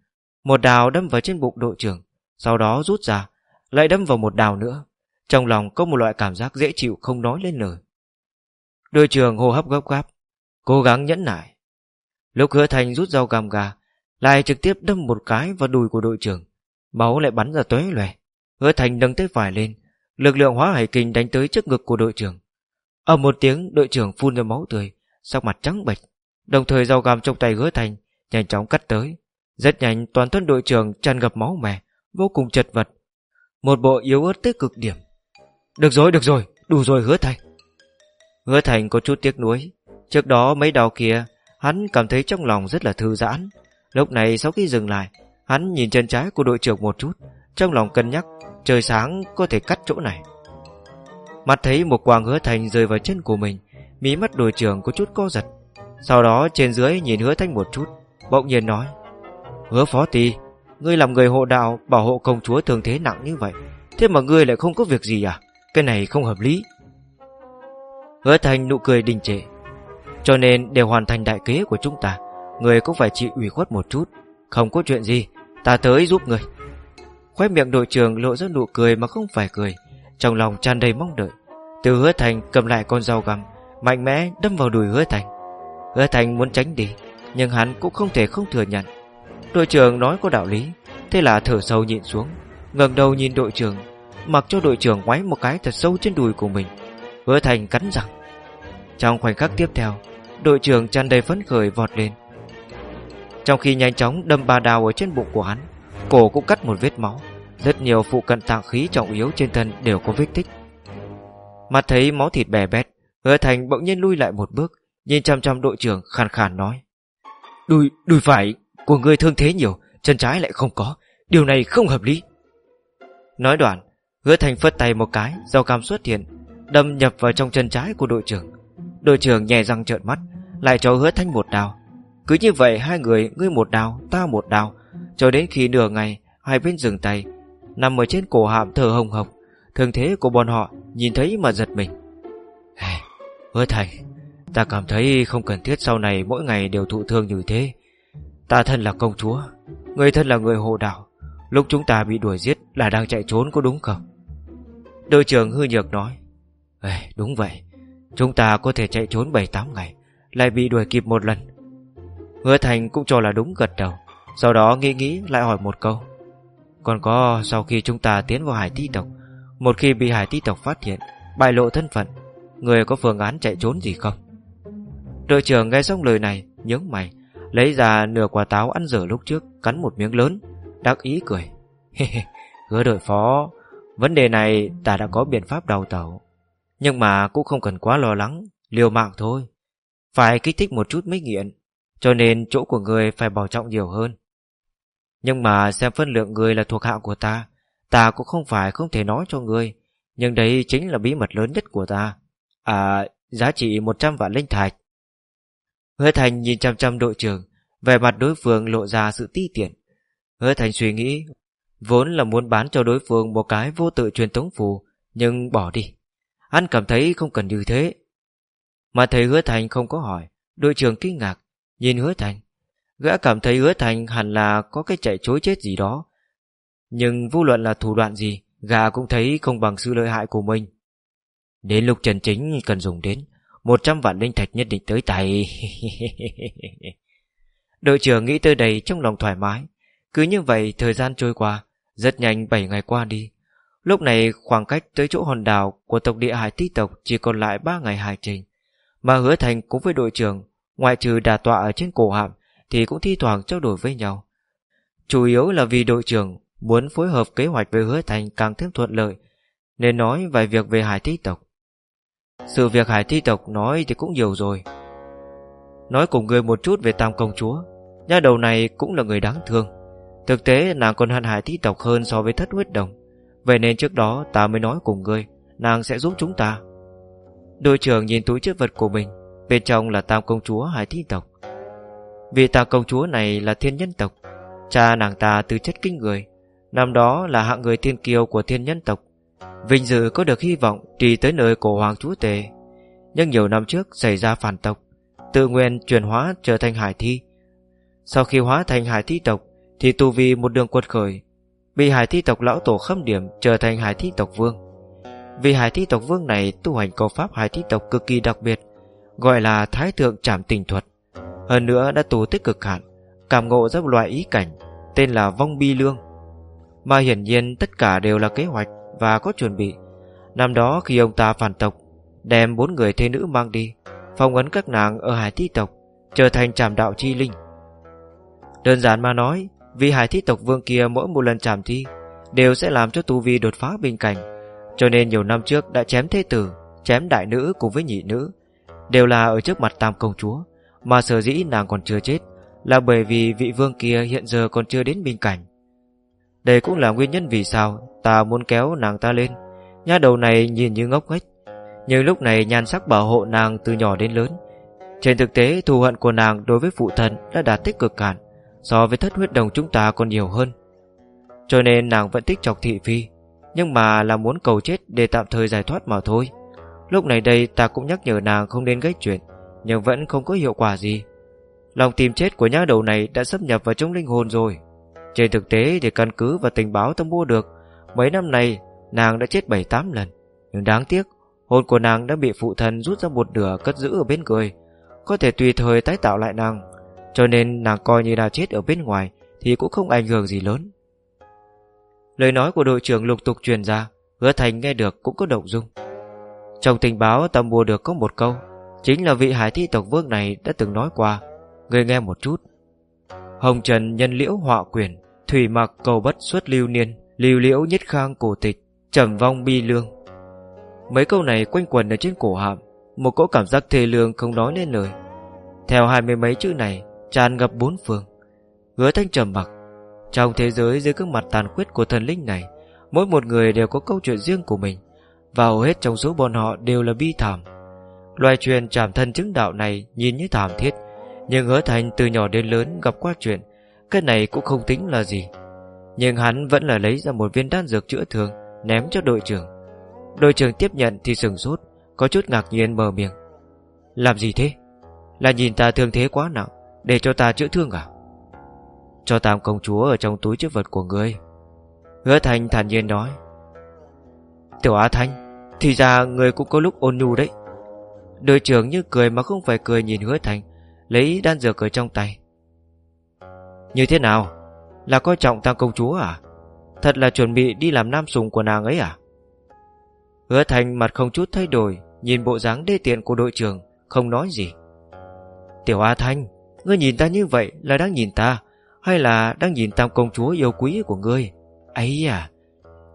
Một đào đâm vào trên bụng đội trưởng. Sau đó rút ra, Lại đâm vào một đào nữa. Trong lòng có một loại cảm giác dễ chịu không nói lên lời. Đội trưởng hô hấp gấp gáp, Cố gắng nhẫn nại. Lúc hứa thành rút dao găm gà, Lại trực tiếp đâm một cái vào đùi của đội trưởng. Máu lại bắn ra tóe lòe Hứa thành nâng tay phải lên, Lực lượng hóa hải kinh đánh tới trước ngực của đội trưởng. Ở một tiếng, đội trưởng phun ra máu tươi, Sắc mặt trắng bệch. Đồng thời dao găm trong tay hứa thành Nhanh chóng cắt tới. Rất nhanh, toàn thân đội trưởng tràn ngập máu mè. Vô cùng chật vật. Một bộ yếu ớt tới cực điểm. Được rồi được rồi, đủ rồi hứa thành Hứa thành có chút tiếc nuối. Trước đó mấy đào kia, Hắn cảm thấy trong lòng rất là thư giãn. Lúc này sau khi dừng lại, Hắn nhìn chân trái của đội trưởng một chút, Trong lòng cân nhắc, Trời sáng có thể cắt chỗ này. Mặt thấy một quang hứa thành rơi vào chân của mình, Mí mắt đội trưởng có chút co giật. Sau đó trên dưới nhìn hứa thanh một chút, Bỗng nhiên nói, Hứa phó tì Ngươi làm người hộ đạo, bảo hộ công chúa thường thế nặng như vậy, Thế mà ngươi lại không có việc gì à? Cái này không hợp lý. Hứa thành nụ cười đình trệ. Cho nên để hoàn thành đại kế của chúng ta, Người cũng phải chịu ủy khuất một chút. Không có chuyện gì, Ta tới giúp ngươi. Khóe miệng đội trưởng lộ ra nụ cười mà không phải cười, Trong lòng tràn đầy mong đợi. Từ hứa thành cầm lại con dao găm, Mạnh mẽ đâm vào đùi hứa thành Hứa thành muốn tránh đi, Nhưng hắn cũng không thể không thừa nhận. Đội trưởng nói có đạo lý. Thế là thở sâu nhịn xuống ngẩng đầu nhìn đội trưởng Mặc cho đội trưởng quái một cái thật sâu trên đùi của mình Hứa thành cắn răng. Trong khoảnh khắc tiếp theo Đội trưởng tràn đầy phấn khởi vọt lên. Trong khi nhanh chóng đâm ba đào ở trên bụng của hắn Cổ cũng cắt một vết máu. Rất nhiều phụ cận tạng khí trọng yếu trên thân đều có vết tích. Mặt thấy máu thịt bè bét Hứa thành bỗng nhiên lui lại một bước Nhìn chăm chăm đội trưởng khàn khàn nói. Đùi, đùi phải của người thương thế nhiều, Chân trái lại không có. Điều này không hợp lý. Nói đoạn, Hứa thành phất tay một cái, Dao cam xuất hiện, Đâm nhập vào trong chân trái của đội trưởng. Đội trưởng nhè răng trợn mắt, Lại cho hứa thanh một đào Cứ như vậy, hai người, ngươi một đào ta một đào Cho đến khi nửa ngày, Hai bên dừng tay, Nằm ở trên cổ hạm thở hồng hộc. Thường thế của bọn họ nhìn thấy mà giật mình. Hứa thành, Ta cảm thấy không cần thiết sau này Mỗi ngày đều thụ thương như thế. Ta thân là công chúa Người thân là người hộ đạo. Lúc chúng ta bị đuổi giết là đang chạy trốn có đúng không? Đội trưởng hư nhược nói. Ê, Đúng vậy. Chúng ta có thể chạy trốn 7-8 ngày Lại bị đuổi kịp một lần. Hứa Thành cũng cho là đúng gật đầu Sau đó nghĩ nghĩ lại hỏi một câu. Còn có sau khi chúng ta tiến vào hải tí tộc Một khi bị hải tí tộc phát hiện Bại lộ thân phận Người có phương án chạy trốn gì không? Đội trưởng nghe xong lời này Nhớ mày Lấy ra nửa quả táo ăn dở lúc trước, Cắn một miếng lớn, Đắc ý cười. Hứa đội phó, Vấn đề này ta đã có biện pháp đào tẩu. Nhưng mà cũng không cần quá lo lắng, Liều mạng thôi. Phải kích thích một chút mới nghiện, Cho nên chỗ của người phải bảo trọng nhiều hơn. Nhưng mà xem phân lượng người là thuộc hạ của ta Ta cũng không phải không thể nói cho người, Nhưng đấy chính là bí mật lớn nhất của ta. À giá trị 100 vạn linh thạch Hứa Thành nhìn chăm chăm đội trưởng Về mặt đối phương lộ ra sự ti tiện. Hứa Thành suy nghĩ, Vốn là muốn bán cho đối phương một cái vô tự truyền tống phù, Nhưng bỏ đi. Hắn cảm thấy không cần như thế. Mà thấy hứa thành không có hỏi, Đội trưởng kinh ngạc, Nhìn hứa thành Gã cảm thấy hứa thành hẳn là có cái chạy chối chết gì đó. Nhưng vô luận là thủ đoạn gì, Gã cũng thấy không bằng sự lợi hại của mình. Đến lúc Trần Chính cần dùng đến 100 vạn linh thạch nhất định tới tay. Đội trưởng nghĩ tới đây trong lòng thoải mái. Cứ như vậy, thời gian trôi qua, Rất nhanh 7 ngày qua đi. Lúc này, khoảng cách tới chỗ hòn đảo Của tộc địa hải tí tộc Chỉ còn lại 3 ngày hải trình. Mà hứa thành cũng với đội trưởng, Ngoại trừ đà tọa ở trên cổ hạm, Thì cũng thi thoảng trao đổi với nhau. Chủ yếu là vì đội trưởng Muốn phối hợp kế hoạch với hứa thành càng thêm thuận lợi, Nên nói vài việc về hải tí tộc. Sự việc hải thi tộc nói thì cũng nhiều rồi. Nói cùng người một chút về tam công chúa, Nha đầu này cũng là người đáng thương. Thực tế nàng còn hận hải thi tộc hơn so với thất huyết đồng. Vậy nên trước đó ta mới nói cùng ngươi, Nàng sẽ giúp chúng ta. Đội trưởng nhìn túi chứa vật của mình, Bên trong là tam công chúa hải thi tộc. Vì tam công chúa này là thiên nhân tộc, Cha nàng ta từ chất kinh người, Năm đó là hạng người thiên kiêu của thiên nhân tộc. Vinh dự có được hy vọng Đi tới nơi cổ hoàng chúa tề Nhưng nhiều năm trước xảy ra phản tộc, Tự nguyện chuyển hóa trở thành hải thi. Sau khi hóa thành hải thi tộc, Thì tu vi một đường quật khởi, Bị hải thi tộc lão tổ khâm điểm Trở thành hải thi tộc vương. Vì hải thi tộc vương này tu hành cầu pháp hải thi tộc cực kỳ đặc biệt, Gọi là thái thượng trảm tình thuật. Hơn nữa đã tu tích cực hạn, Cảm ngộ ra một loại ý cảnh, Tên là vong bi lương. Mà hiển nhiên tất cả đều là kế hoạch và có chuẩn bị. Năm đó khi ông ta phản tộc, Đem bốn người thế nữ mang đi, Phong ấn các nàng ở hải thi tộc, Trở thành trảm đạo chi linh. Đơn giản mà nói, Vì hải thi tộc vương kia mỗi một lần trảm thi, Đều sẽ làm cho tu vi đột phá bình cảnh, Cho nên nhiều năm trước đã chém thế tử, Chém đại nữ cùng với nhị nữ, Đều là ở trước mặt tam công chúa, Mà sở dĩ nàng còn chưa chết Là bởi vì vị vương kia hiện giờ còn chưa đến bình cảnh. Đây cũng là nguyên nhân vì sao Ta muốn kéo nàng ta lên. Nha đầu này nhìn như ngốc nghếch, Nhưng lúc này nhan sắc bảo hộ nàng từ nhỏ đến lớn. Trên thực tế, thù hận của nàng đối với phụ thần Đã đạt tích cực cản So với thất huyết đồng chúng ta còn nhiều hơn. Cho nên nàng vẫn thích chọc thị phi, Nhưng mà là muốn cầu chết Để tạm thời giải thoát mà thôi. Lúc này đây ta cũng nhắc nhở nàng không nên gây chuyện, Nhưng vẫn không có hiệu quả gì. Lòng tìm chết của nhá đầu này Đã xâm nhập vào trong linh hồn rồi. Trên thực tế thì căn cứ và tình báo ta mua được, Mấy năm nay nàng đã chết 7-8 lần. Nhưng đáng tiếc, Hồn của nàng đã bị phụ thần rút ra một nửa Cất giữ ở bên người, Có thể tùy thời tái tạo lại nàng. Cho nên nàng coi như đã chết ở bên ngoài Thì cũng không ảnh hưởng gì lớn. Lời nói của đội trưởng lục tục truyền ra, Hứa thành nghe được cũng có động dung. Trong tình báo ta mua được có một câu, Chính là vị hải thi tộc vương này đã từng nói qua, Người nghe một chút. Hồng trần nhân liễu họa quyền. Thủy mặc cầu bất xuất lưu niên, Lưu liễu nhất khang cổ tịch, Trầm vong bi lương. Mấy câu này quanh quẩn ở trên cổ hàm Một cỗ cảm giác thê lương không nói nên lời. Theo hai mươi mấy chữ này, tràn ngập bốn phương. Hứa thanh trầm mặc. Trong thế giới dưới gương mặt tàn khuyết của thần linh này, Mỗi một người đều có câu chuyện riêng của mình, Và hầu hết trong số bọn họ đều là bi thảm. Loài truyền trảm thân chứng đạo này Nhìn như thảm thiết, Nhưng hứa thành từ nhỏ đến lớn gặp qua chuyện cái này cũng không tính là gì. Nhưng hắn vẫn là lấy ra một viên đan dược chữa thương, Ném cho đội trưởng. Đội trưởng tiếp nhận thì sừng sốt, Có chút ngạc nhiên mở miệng. Làm gì thế? Là nhìn ta thương thế quá nặng, Để cho ta chữa thương à? Cho tam công chúa ở trong túi chứa vật của ngươi. Hứa Thành thản nhiên nói. Tiểu Á Thanh, Thì ra người cũng có lúc ôn nhu đấy. Đội trưởng như cười mà không phải cười nhìn hứa Thành Lấy đan dược ở trong tay. Như thế nào? Là coi trọng tam công chúa à? Thật là chuẩn bị đi làm nam sùng của nàng ấy à? Hứa Thành mặt không chút thay đổi, Nhìn bộ dáng đê tiện của đội trưởng, Không nói gì. Tiểu A Thanh, Ngươi nhìn ta như vậy là đang nhìn ta, Hay là đang nhìn tam công chúa yêu quý của ngươi? Ấy à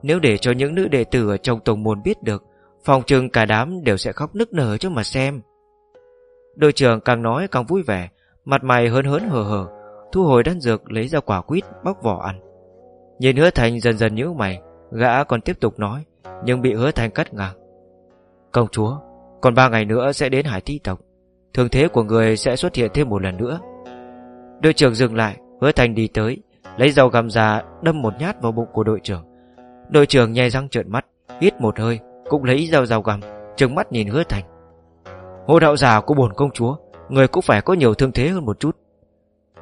Nếu để cho những nữ đệ tử ở trong tổng môn biết được, Phòng trừng cả đám đều sẽ khóc nức nở cho mà xem. Đội trưởng càng nói càng vui vẻ, Mặt mày hớn hớn hờ hờ. Thu hồi đan dược lấy ra quả quýt bóc vỏ ăn. Nhìn hứa thành dần dần nhíu mày, Gã còn tiếp tục nói, Nhưng bị hứa thành cắt ngang. Công chúa, Còn ba ngày nữa sẽ đến hải thi tộc. Thường thế của người sẽ xuất hiện thêm một lần nữa. Đội trưởng dừng lại, Hứa thành đi tới, Lấy dao găm ra, đâm một nhát vào bụng của đội trưởng. Đội trưởng nhai răng trợn mắt, Hít một hơi, Cũng lấy dao dao găm, Trừng mắt nhìn hứa thành. Hồ đạo giả của bổn công chúa, Người cũng phải có nhiều thương thế hơn một chút.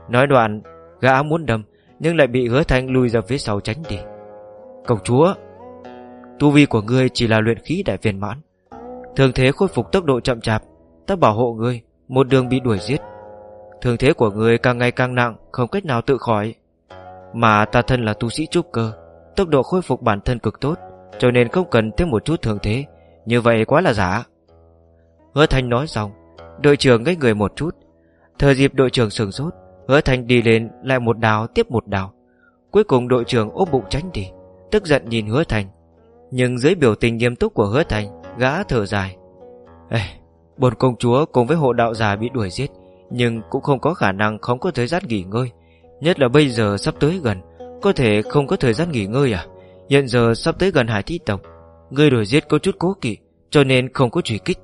Nói đoạn, Gã muốn đâm, Nhưng lại bị hứa Thanh lùi ra phía sau tránh đi. Công chúa, Tu vi của ngươi chỉ là luyện khí đại viên mãn. Thường thế khôi phục tốc độ chậm chạp, Ta bảo hộ ngươi, Một đường bị đuổi giết. Thường thế của ngươi càng ngày càng nặng, Không cách nào tự khỏi. Mà ta thân là tu sĩ trúc cơ, Tốc độ khôi phục bản thân cực tốt, Cho nên không cần thêm một chút thường thế. Như vậy quá là giả. Hứa Thanh nói xong, Đội trưởng ngây người một chút. Thời dịp đội trưởng sừng sốt Hứa Thành đi lên lại một đào tiếp một đào Cuối cùng đội trưởng ôm bụng tránh đi Tức giận nhìn Hứa Thành Nhưng dưới biểu tình nghiêm túc của Hứa Thành Gã thở dài. Ê, Bồn công chúa cùng với hộ đạo già bị đuổi giết Nhưng cũng không có khả năng không có thời gian nghỉ ngơi. Nhất là bây giờ sắp tới gần Có thể không có thời gian nghỉ ngơi à? Hiện giờ sắp tới gần hải thi tộc Ngươi đuổi giết có chút cố kỵ Cho nên không có truy kích.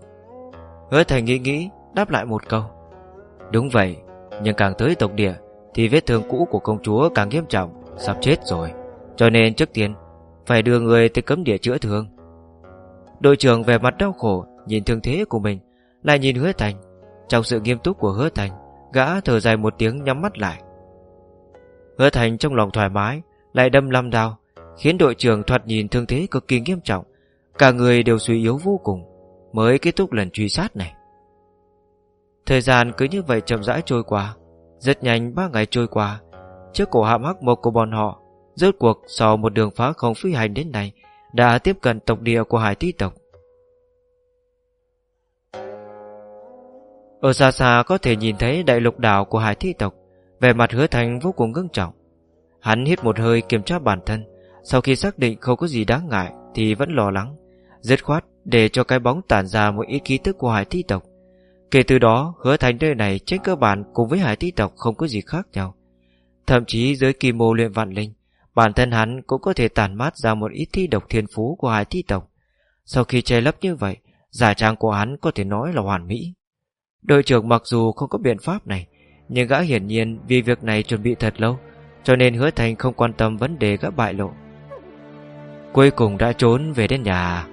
Hứa thành nghĩ nghĩ Đáp lại một câu. Đúng vậy nhưng càng tới tộc địa, Thì vết thương cũ của công chúa càng nghiêm trọng, Sắp chết rồi. Cho nên trước tiên, Phải đưa người tới cấm địa chữa thương. Đội trưởng về mặt đau khổ, Nhìn thương thế của mình, Lại nhìn hứa thành. Trong sự nghiêm túc của hứa thành, Gã thở dài một tiếng nhắm mắt lại. Hứa thành trong lòng thoải mái, Lại đâm lăm đao, Khiến đội trưởng thoạt nhìn thương thế cực kỳ nghiêm trọng. Cả người đều suy yếu vô cùng. Mới kết thúc lần truy sát này. Thời gian cứ như vậy chậm rãi trôi qua. Rất nhanh, ba ngày trôi qua. Trước cổ hạm hắc một của bọn họ, Rốt cuộc sau một đường phá không phi hành đến này Đã tiếp cận tộc địa của hải thi tộc. Ở xa xa có thể nhìn thấy đại lục đảo của hải thi tộc Về mặt hứa thành vô cùng ngưng trọng. Hắn hít một hơi kiểm tra bản thân, Sau khi xác định không có gì đáng ngại Thì vẫn lo lắng, Dứt khoát để cho cái bóng tản ra một ít ký tức của hải thi tộc. Kể từ đó, hứa thành nơi này trên cơ bản cùng với hải thi tộc không có gì khác nhau. Thậm chí dưới kim mô luyện vạn linh, Bản thân hắn cũng có thể tản mát ra một ít thi độc thiên phú của hải thi tộc. Sau khi che lấp như vậy, Giả trang của hắn có thể nói là hoàn mỹ. Đội trưởng mặc dù không có biện pháp này, Nhưng gã hiển nhiên vì việc này chuẩn bị thật lâu, Cho nên hứa thành không quan tâm vấn đề gã bại lộ. Cuối cùng đã trốn về đến nhà.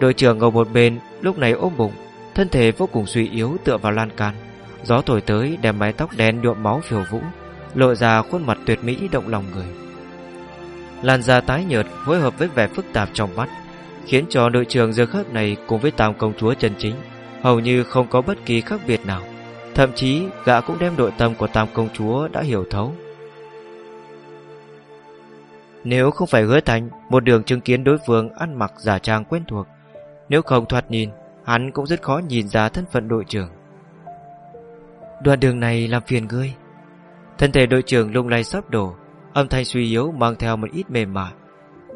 Đội trưởng ngồi một bên, Lúc này ôm bụng Thân thể vô cùng suy yếu tựa vào lan can. Gió thổi tới đem mái tóc đen nhuộm máu phiêu vũ, Lộ ra khuôn mặt tuyệt mỹ động lòng người. Làn da tái nhợt phối hợp với vẻ phức tạp trong mắt, Khiến cho đội trưởng giờ khắc này Cùng với tam công chúa chân chính Hầu như không có bất kỳ khác biệt nào. Thậm chí, gã cũng đem đội tâm của tam công chúa đã hiểu thấu. Nếu không phải hứa thành, Một đường chứng kiến đối phương ăn mặc giả trang quen thuộc, Nếu không thoạt nhìn Hắn cũng rất khó nhìn ra thân phận đội trưởng. Đoạn đường này làm phiền ngươi. Thân thể đội trưởng lung lay sắp đổ, Âm thanh suy yếu mang theo một ít mềm mại.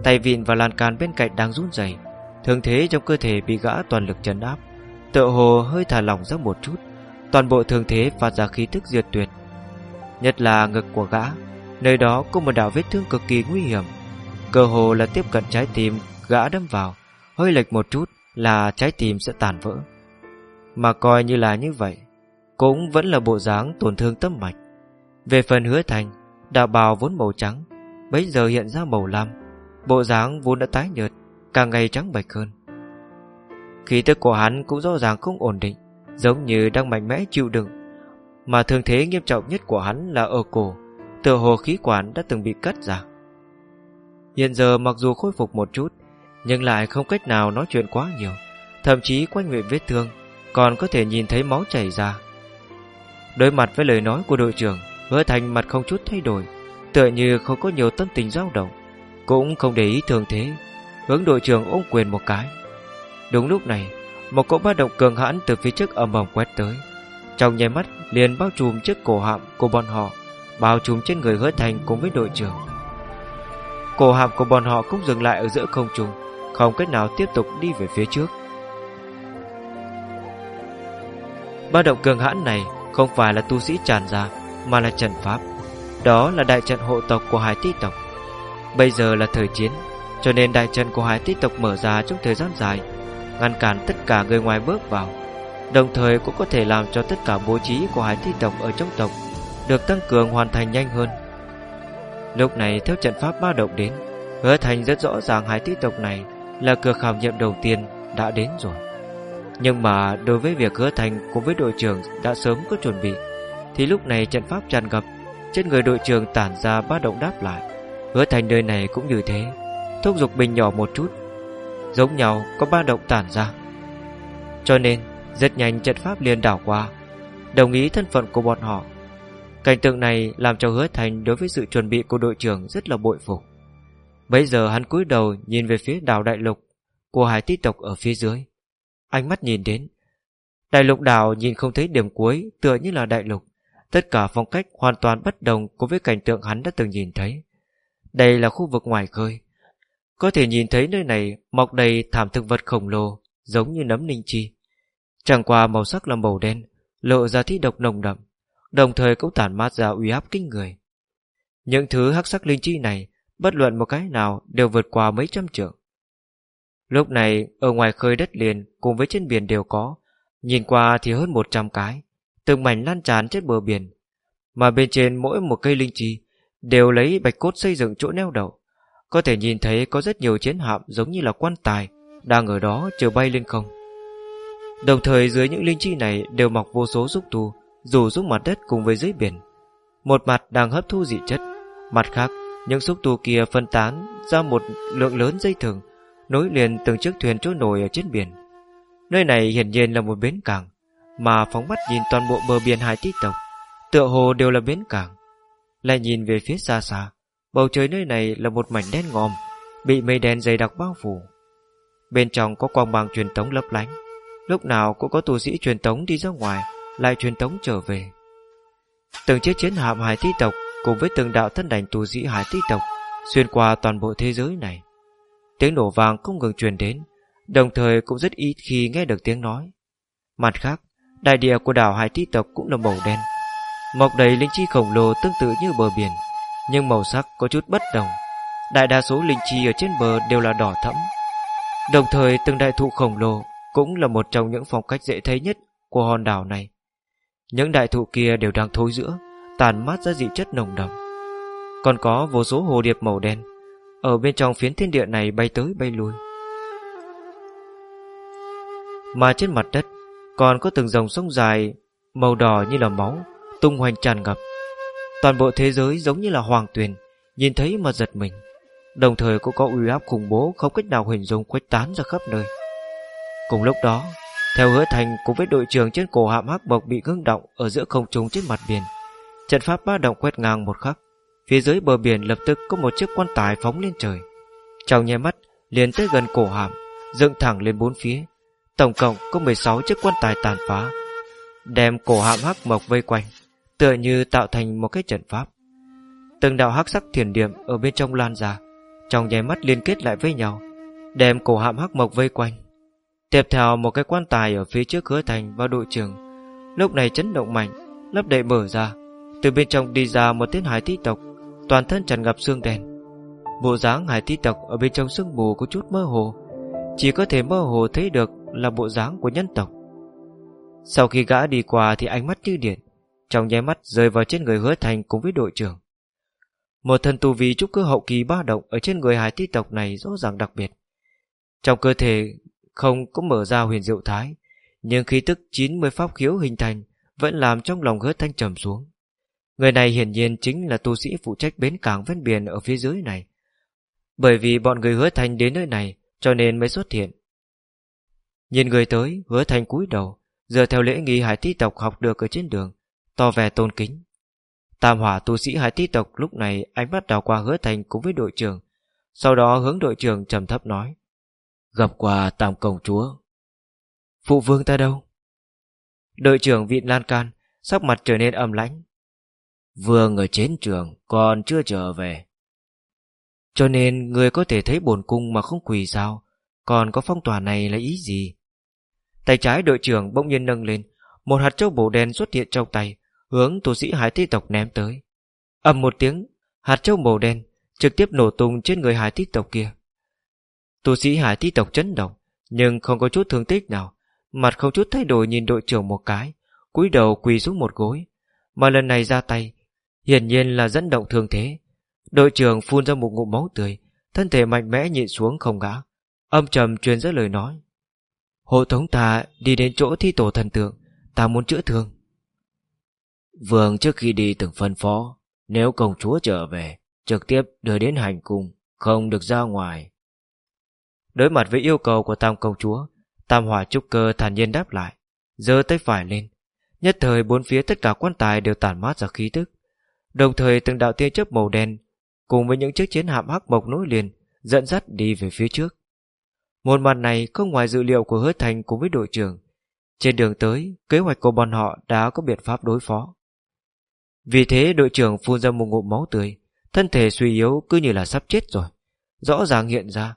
Tay vịn và lan can bên cạnh đang run rẩy Thường thế trong cơ thể bị gã toàn lực chấn áp. Tựa hồ hơi thả lỏng ra một chút, Toàn bộ thường thế phát ra khí tức diệt tuyệt. Nhất là ngực của gã, Nơi đó có một đạo vết thương cực kỳ nguy hiểm. Cơ hồ là tiếp cận trái tim Gã đâm vào, Hơi lệch một chút là trái tim sẽ tàn vỡ. Mà coi như là như vậy, Cũng vẫn là bộ dáng tổn thương tâm mạch. Về phần hứa thành, Đạo bào vốn màu trắng, bấy giờ hiện ra màu lam, Bộ dáng vốn đã tái nhợt, Càng ngày trắng bạch hơn. Khí tức của hắn cũng rõ ràng không ổn định, Giống như đang mạnh mẽ chịu đựng. Mà thương thế nghiêm trọng nhất của hắn là ở cổ, Tựa hồ khí quản đã từng bị cắt ra. Hiện giờ mặc dù khôi phục một chút nhưng lại không cách nào nói chuyện quá nhiều. Thậm chí quanh miệng vết thương Còn có thể nhìn thấy máu chảy ra. Đối mặt với lời nói của đội trưởng, Hứa thành mặt không chút thay đổi, Tựa như không có nhiều tâm tình dao động, Cũng không để ý thường thế, Hướng đội trưởng ôm quyền một cái. Đúng lúc này, Một cỗ ba động cường hãn từ phía trước ầm ầm quét tới. Trong nháy mắt, liền bao trùm chiếc cổ hạm của bọn họ, Bao trùm trên người hứa thành cùng với đội trưởng. Cổ hạm của bọn họ cũng dừng lại ở giữa không trung không cách nào tiếp tục đi về phía trước. Ba động cường hãn này Không phải là tu sĩ tràn ra, Mà là trận pháp. Đó là đại trận hộ tộc của hải tí tộc. Bây giờ là thời chiến, Cho nên đại trận của hải tí tộc mở ra trong thời gian dài, ngăn cản tất cả người ngoài bước vào. Đồng thời cũng có thể làm cho tất cả bố trí của hải tí tộc ở trong tộc Được tăng cường hoàn thành nhanh hơn. Lúc này theo trận pháp ba động đến, Hứa thành rất rõ ràng hải tí tộc này là cửa khảo nghiệm đầu tiên đã đến rồi. Nhưng mà đối với việc hứa thành cùng với đội trưởng đã sớm có chuẩn bị, Thì lúc này trận pháp tràn ngập, Trên người đội trưởng tản ra ba động đáp lại. Hứa thành nơi này cũng như thế, Thúc giục bình nhỏ một chút, Giống nhau có ba động tản ra. Cho nên, rất nhanh trận pháp liền đảo qua, Đồng ý thân phận của bọn họ. Cảnh tượng này làm cho hứa thành đối với sự chuẩn bị của đội trưởng rất là bội phục. Bây giờ hắn cúi đầu nhìn về phía đảo đại lục Của hải tí tộc ở phía dưới. Ánh mắt nhìn đến, Đại lục đảo nhìn không thấy điểm cuối Tựa như là đại lục. Tất cả phong cách hoàn toàn bất đồng Cùng với cảnh tượng hắn đã từng nhìn thấy. Đây là khu vực ngoài khơi. Có thể nhìn thấy nơi này Mọc đầy thảm thực vật khổng lồ, Giống như nấm ninh chi. Chẳng qua màu sắc là màu đen, Lộ ra thi độc nồng đậm, Đồng thời cũng tản mát ra uy áp kinh người. Những thứ hắc sắc linh chi này Bất luận một cái nào Đều vượt qua mấy trăm trượng. Lúc này, ở ngoài khơi đất liền, Cùng với trên biển đều có, Nhìn qua thì hơn 100 cái, Từng mảnh lan tràn trên bờ biển, Mà bên trên mỗi một cây linh chi Đều lấy bạch cốt xây dựng chỗ neo đậu. Có thể nhìn thấy có rất nhiều chiến hạm Giống như là quan tài Đang ở đó chờ bay lên không. Đồng thời dưới những linh chi này Đều mọc vô số xúc tu, dù xuống mặt đất cùng với dưới biển. Một mặt đang hấp thu dị chất, Mặt khác những xúc tu kia phân tán Ra một lượng lớn dây thừng, Nối liền từng chiếc thuyền trôi nổi ở trên biển. Nơi này hiển nhiên là một bến cảng, Mà phóng mắt nhìn toàn bộ bờ biển hải tí tộc, Tựa hồ đều là bến cảng. Lại nhìn về phía xa xa, Bầu trời nơi này là một mảnh đen ngòm, Bị mây đen dày đặc bao phủ. Bên trong có quang bằng truyền tống lấp lánh, Lúc nào cũng có tù sĩ truyền tống đi ra ngoài, Lại truyền tống trở về. Từng chiếc chiến hạm hải tí tộc Cùng với từng đạo thân đảnh tù sĩ hải tích tộc, Xuyên qua toàn bộ thế giới này. Tiếng nổ vàng không ngừng truyền đến, Đồng thời cũng rất ít khi nghe được tiếng nói. Mặt khác, Đại địa của đảo hải tích tộc cũng là màu đen. Mọc đầy linh chi khổng lồ tương tự như bờ biển, Nhưng màu sắc có chút bất đồng. Đại đa số linh chi ở trên bờ đều là đỏ thẫm. Đồng thời, từng đại thụ khổng lồ Cũng là một trong những phong cách dễ thấy nhất Của hòn đảo này. Những đại thụ kia đều đang thối giữa Tàn mát ra dị chất nồng đậm. Còn có vô số hồ điệp màu đen, Ở bên trong phiến thiên địa này bay tới bay lui. Mà trên mặt đất Còn có từng dòng sông dài, Màu đỏ như là máu, Tung hoành tràn ngập. Toàn bộ thế giới giống như là hoàng tuyền, Nhìn thấy mà giật mình. Đồng thời cũng có uy áp khủng bố Không cách nào hình dung quách tán ra khắp nơi. Cùng lúc đó, Theo hứa thành cùng với đội trưởng trên cổ hạm hắc bộc Bị ngưng động ở giữa không trung trên mặt biển Trận pháp ba động quét ngang một khắc, Phía dưới bờ biển lập tức có một chiếc quan tài phóng lên trời. Trong nháy mắt, liền tới gần cổ hàm Dựng thẳng lên bốn phía. Tổng cộng có 16 chiếc quan tài tàn phá, Đem cổ hạm hắc mộc vây quanh, Tựa như tạo thành một cái trận pháp. Từng đạo hắc sắc thiền điểm Ở bên trong lan ra, Trong nháy mắt liên kết lại với nhau, Đem cổ hạm hắc mộc vây quanh. Tiếp theo một cái quan tài ở phía trước hứa thành và đội trưởng, Lúc này chấn động mạnh, Lấp đầy mở ra từ bên trong đi ra một tên hải thi tộc, Toàn thân tràn ngập xương đen. Bộ dáng hải thi tộc ở bên trong sương mù có chút mơ hồ, Chỉ có thể mơ hồ thấy được Là bộ dáng của nhân tộc. Sau khi gã đi qua thì ánh mắt như điện, Trong nháy mắt rơi vào trên người hứa thành cùng với đội trưởng. Một thần tu vi trúc cơ hậu kỳ ba động Ở trên người hải thi tộc này rõ ràng đặc biệt. Trong cơ thể không có mở ra huyền diệu thái, Nhưng khí tức 90 pháp khiếu hình thành Vẫn làm trong lòng hứa thanh trầm xuống. Người này hiển nhiên chính là tu sĩ phụ trách bến cảng ven biển ở phía dưới này. Bởi vì bọn người hứa thành đến nơi này cho nên mới xuất hiện. Nhìn người tới, hứa thành cúi đầu, dựa theo lễ nghi hải tí tộc học được ở trên đường, to vẻ tôn kính. Tam hỏa tu sĩ hải tí tộc lúc này ánh mắt đào qua hứa thành cùng với đội trưởng, sau đó hướng đội trưởng trầm thấp nói. Gặp qua tam công chúa. Phụ vương ta đâu? Đội trưởng vịn lan can, sắc mặt trở nên âm lãnh, Vương ở chiến trường còn chưa trở về. Cho nên người có thể thấy bổn cung mà không quỳ sao? Còn có phong tỏa này là ý gì? Tay trái đội trưởng bỗng nhiên nâng lên, Một hạt châu bổ đen xuất hiện trong tay, Hướng tu sĩ hải thi tộc ném tới. Ầm một tiếng, Hạt châu màu đen Trực tiếp nổ tung trên người hải thi tộc kia. Tu sĩ hải thi tộc chấn động, Nhưng không có chút thương tích nào, Mặt không chút thay đổi nhìn đội trưởng một cái, cúi đầu quỳ xuống một gối. Mà lần này ra tay Hiển nhiên là dẫn động thương thế. Đội trưởng phun ra một ngụm máu tươi, Thân thể mạnh mẽ nhịn xuống không gã Âm trầm truyền ra lời nói. Hộ thống ta đi đến chỗ thi tổ thần tượng, Ta muốn chữa thương. Vương trước khi đi từng phân phó, Nếu công chúa trở về, Trực tiếp đưa đến hành cung, Không được ra ngoài. Đối mặt với yêu cầu của tam công chúa, Tam hỏa trúc cơ thản nhiên đáp lại, giơ tay phải lên. Nhất thời bốn phía tất cả quan tài đều tản mát ra khí tức. Đồng thời từng đạo tia chớp màu đen Cùng với những chiếc chiến hạm hắc mộc nối liền Dẫn dắt đi về phía trước. Một màn này không ngoài dự liệu của hứa thành cùng với đội trưởng. Trên đường tới Kế hoạch của bọn họ đã có biện pháp đối phó. Vì thế đội trưởng phun ra một ngụm máu tươi Thân thể suy yếu cứ như là sắp chết rồi Rõ ràng hiện ra.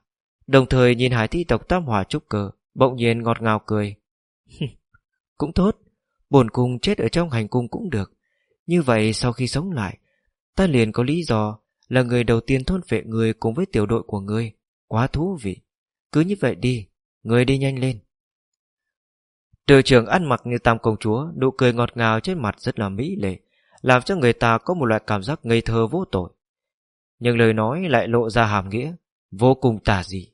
Đồng thời nhìn hải thi tộc tam hỏa trúc cờ, Bỗng nhiên ngọt ngào cười. Cũng tốt Bồn cung chết ở trong hành cung cũng được. Như vậy sau khi sống lại, Ta liền có lý do Là người đầu tiên thôn vệ người cùng với tiểu đội của người Quá thú vị. Cứ như vậy đi, Người đi nhanh lên. Đội trưởng ăn mặc như tam công chúa, Nụ cười ngọt ngào trên mặt rất là mỹ lệ, Làm cho người ta có một loại cảm giác ngây thơ vô tội. Nhưng lời nói lại lộ ra hàm nghĩa, Vô cùng tà dị.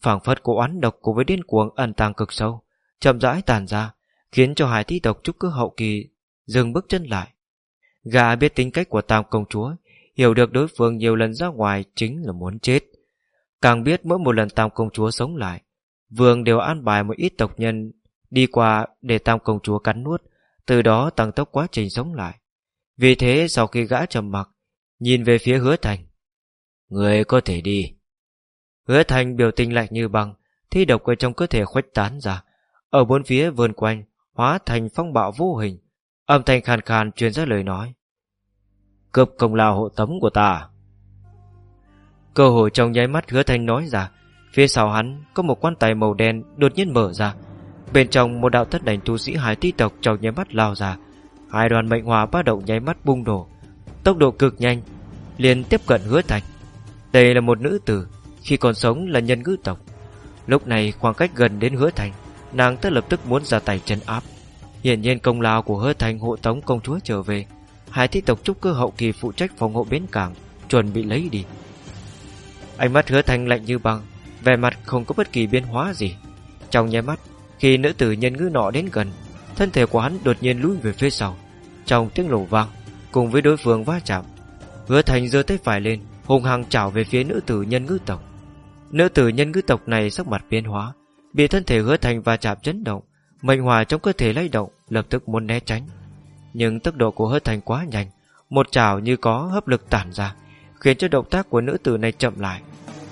Phảng phất của oán độc cùng với điên cuồng ẩn tàng cực sâu, chậm rãi tàn ra, khiến cho hải thi tộc trúc cơ hậu kỳ dừng bước chân lại gà biết tính cách của tam công chúa hiểu được đối phương nhiều lần ra ngoài chính là muốn chết. Càng biết mỗi một lần tam công chúa sống lại vương đều an bài một ít tộc nhân đi qua để tam công chúa cắn nuốt từ đó tăng tốc quá trình sống lại. Vì thế sau khi gã trầm mặc nhìn về phía hứa thành. Người có thể đi. Hứa thành biểu tình lạnh như băng Thi độc ở trong cơ thể khuếch tán ra Ở bốn phía vườn quanh Hóa thành phong bạo vô hình Âm thanh khàn khàn truyền ra lời nói. Cướp công lao hộ tống của ta à? Cơ hội trong nháy mắt hứa Thanh nói ra. Phía sau hắn có một quan tài màu đen Đột nhiên mở ra. Bên trong một đạo thất đảnh tu sĩ hải ti tộc Trong nháy mắt lao ra. Hai đoàn mệnh hòa ba động nháy mắt bung nổ. Tốc độ cực nhanh, liền tiếp cận hứa Thanh. Đây là một nữ tử, khi còn sống là nhân ngữ tộc. Lúc này khoảng cách gần đến hứa thành Nàng ta lập tức muốn ra tay chân áp. Hiển nhiên công lao của hứa thành hộ tống công chúa trở về. Hải thi tộc trúc cơ hậu kỳ phụ trách phòng hộ bến cảng, Chuẩn bị lấy đi. Ánh mắt hứa thành lạnh như băng, Vẻ mặt không có bất kỳ biến hóa gì. Trong nháy mắt, Khi nữ tử nhân ngữ nọ đến gần, Thân thể của hắn đột nhiên lùi về phía sau. Trong tiếng lổ vang, Cùng với đối phương va chạm, Hứa thành giơ tay phải lên, Hùng hăng chảo về phía nữ tử nhân ngữ tộc. Nữ tử nhân ngữ tộc này sắc mặt biến hóa, Bị thân thể hứa thành va chạm chấn động. Mệnh hỏa trong cơ thể lay động, Lập tức muốn né tránh. Nhưng tốc độ của hớt thành quá nhanh, Một chảo như có hấp lực tản ra, Khiến cho động tác của nữ tử này chậm lại.